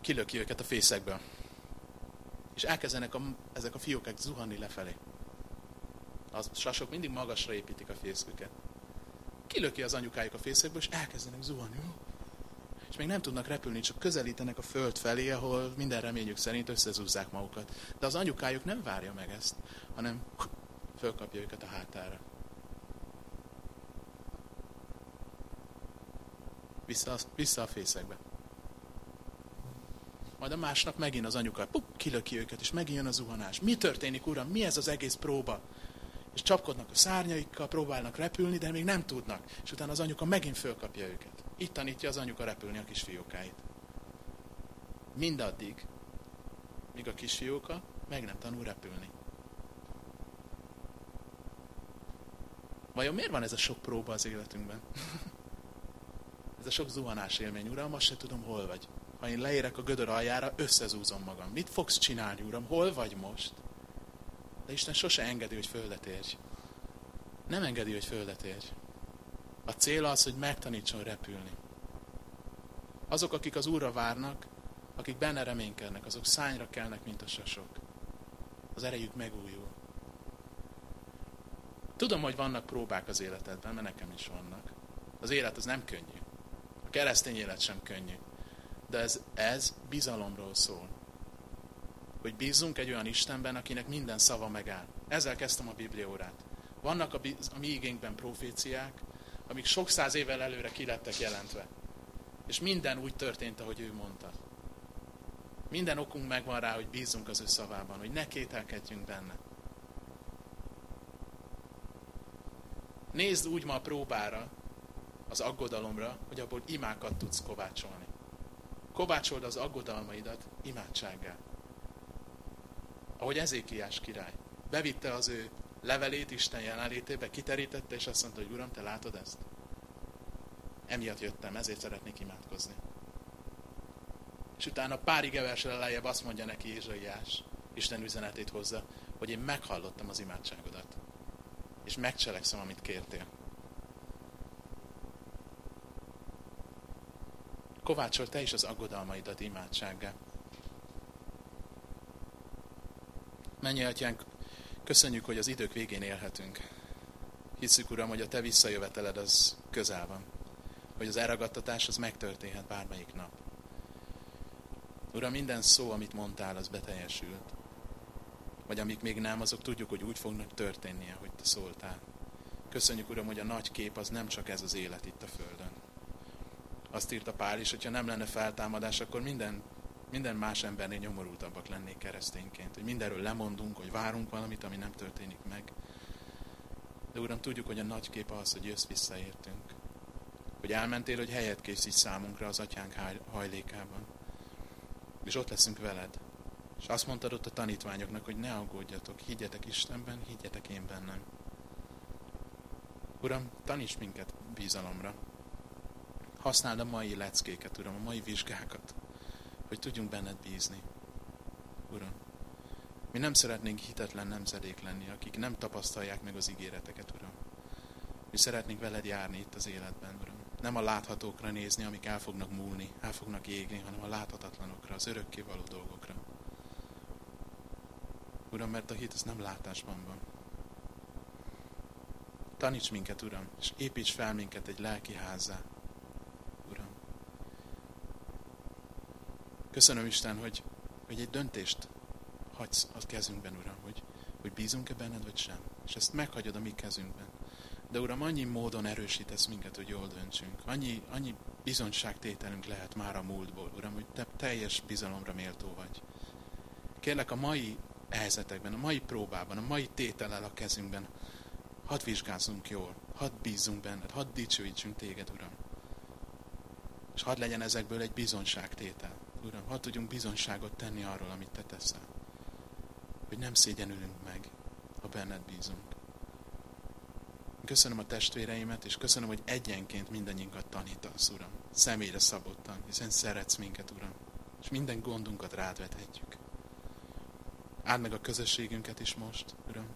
kilöki őket a fészekből. És elkezdenek a, ezek a fiókák zuhanni lefelé. Az sasok mindig magasra építik a fészküket. Kilöki az anyukájuk a fészekből, és elkezdenek zuhanni. és még nem tudnak repülni, csak közelítenek a föld felé, ahol minden reményük szerint összezúzzák magukat. De az anyukájuk nem várja meg ezt, hanem fölkapja őket a hátára. Vissza, vissza a fészekbe. Majd a másnap megint az anyuka pup, kilöki őket, és megint jön a zuhanás. Mi történik, uram? Mi ez az egész próba? És csapkodnak a szárnyaikkal, próbálnak repülni, de még nem tudnak. És utána az anyuka megint fölkapja őket. Itt tanítja az anyuka repülni a kisfiókáit. Mindaddig, míg a kisfióka meg nem tanul repülni. Vajon miért van ez a sok próba az életünkben? ez a sok zuhanás élmény, uram, azt se tudom, hol vagy. Ha én leérek a gödör aljára, összezúzom magam. Mit fogsz csinálni, uram? Hol vagy most? De Isten sose engedi, hogy földet érj. Nem engedi, hogy földet érj. A cél az, hogy megtanítson repülni. Azok, akik az Úrra várnak, akik benne reménykednek, azok szányra kelnek, mint a sasok. Az erejük megújul. Tudom, hogy vannak próbák az életedben, mert nekem is vannak. Az élet az nem könnyű. A keresztény élet sem könnyű. De ez, ez bizalomról szól. Hogy bízunk egy olyan Istenben, akinek minden szava megáll. Ezzel kezdtem a Bibliórát. Vannak a, a mi igénkben proféciák, amik sok száz évvel előre kilettek jelentve. És minden úgy történt, ahogy ő mondta. Minden okunk megvan rá, hogy bízunk az ő szavában, hogy ne kételkedjünk benne. Nézd úgy ma a próbára, az aggodalomra, hogy abból imákat tudsz kovácsolni. Kovácsold az aggodalmaidat imádsággá. Ahogy Ezékiás király. Bevitte az ő levelét Isten jelenlétébe, kiterítette, és azt mondta, hogy Uram, te látod ezt? Emiatt jöttem, ezért szeretnék imádkozni. És utána pár igeversel lejjebb azt mondja neki Ézsaiás, Isten üzenetét hozza, hogy én meghallottam az imádságodat. És megcselekszem, amit kértél. Kovácsol te is az aggodalmaidat imádsággá. Mennyi atyánk, köszönjük, hogy az idők végén élhetünk. Hiszük, Uram, hogy a Te visszajöveteled az közel van. Hogy az elragadtatás az megtörténhet bármelyik nap. Uram, minden szó, amit mondtál, az beteljesült. Vagy amik még nem, azok tudjuk, hogy úgy fognak történni, ahogy Te szóltál. Köszönjük, Uram, hogy a nagy kép az nem csak ez az élet itt a Földön. Azt írta Pál is, hogyha nem lenne feltámadás, akkor minden, minden más embernél nyomorultabbak lennék keresztényként. Hogy mindenről lemondunk, hogy várunk valamit, ami nem történik meg. De Uram, tudjuk, hogy a nagy kép az, hogy jössz visszaértünk. Hogy elmentél, hogy helyet készíts számunkra az atyánk hajlékában. És ott leszünk veled. És azt mondtad ott a tanítványoknak, hogy ne aggódjatok, higgyetek Istenben, higgyetek én bennem. Uram, taníts minket bízalomra. Használd a mai leckéket, Uram, a mai vizsgákat, hogy tudjunk benned bízni. Uram, mi nem szeretnénk hitetlen nemzedék lenni, akik nem tapasztalják meg az ígéreteket, Uram. Mi szeretnénk veled járni itt az életben, Uram. Nem a láthatókra nézni, amik el fognak múlni, el fognak égni, hanem a láthatatlanokra, az örökkévaló dolgokra. Uram, mert a hit az nem látásban van. Taníts minket, Uram, és építs fel minket egy lelki házzá, Köszönöm Isten, hogy, hogy egy döntést hagysz a kezünkben, Uram, hogy, hogy bízunk-e benned, vagy sem. És ezt meghagyod a mi kezünkben. De Uram, annyi módon erősítesz minket, hogy jól döntsünk. Annyi, annyi bizonyságtételünk lehet már a múltból, Uram, hogy Te teljes bizalomra méltó vagy. Kérlek a mai helyzetekben, a mai próbában, a mai tétellel a kezünkben, hadd vizsgázzunk jól, hadd bízzunk benned, hadd dicsőítsünk Téged, Uram. És hadd legyen ezekből egy bizonyságtétel. Uram, hadd tudjunk bizonságot tenni arról, amit Te teszel. Hogy nem szégyenülünk meg, ha benned bízunk. Köszönöm a testvéreimet, és köszönöm, hogy egyenként mindannyiunkat tanítasz, Uram. Személyre szabottan, hiszen szeretsz minket, Uram. És minden gondunkat rád vethetjük. Áld meg a közösségünket is most, Uram.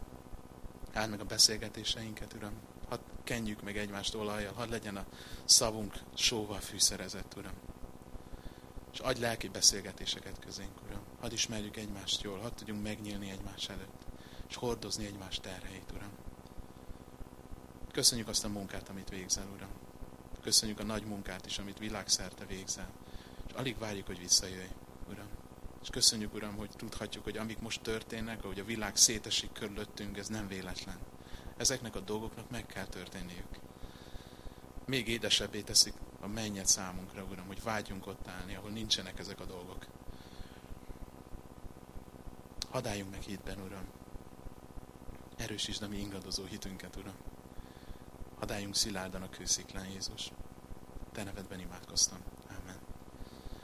Áld meg a beszélgetéseinket, Uram. Hadd kenjük meg egymást olajjal, hadd legyen a szavunk sóval fűszerezett, Uram és adj lelki beszélgetéseket közénk, Uram. Hadd ismerjük egymást jól, hadd tudjunk megnyílni egymás előtt, és hordozni egymás terheit, Uram. Köszönjük azt a munkát, amit végzel, Uram. Köszönjük a nagy munkát is, amit világszerte végzel. És alig várjuk, hogy visszajöjj, Uram. És köszönjük, Uram, hogy tudhatjuk, hogy amik most történnek, ahogy a világ szétesik körülöttünk, ez nem véletlen. Ezeknek a dolgoknak meg kell történniük. Még édesebbé teszik a mennyet számunkra, Uram, hogy vágyjunk ott állni, ahol nincsenek ezek a dolgok. Hadáljunk meg hitben, Uram. Erősítsd a mi ingadozó hitünket, Uram. Hadáljunk szilárdan a kősziklán, Jézus. Te nevedben imádkoztam.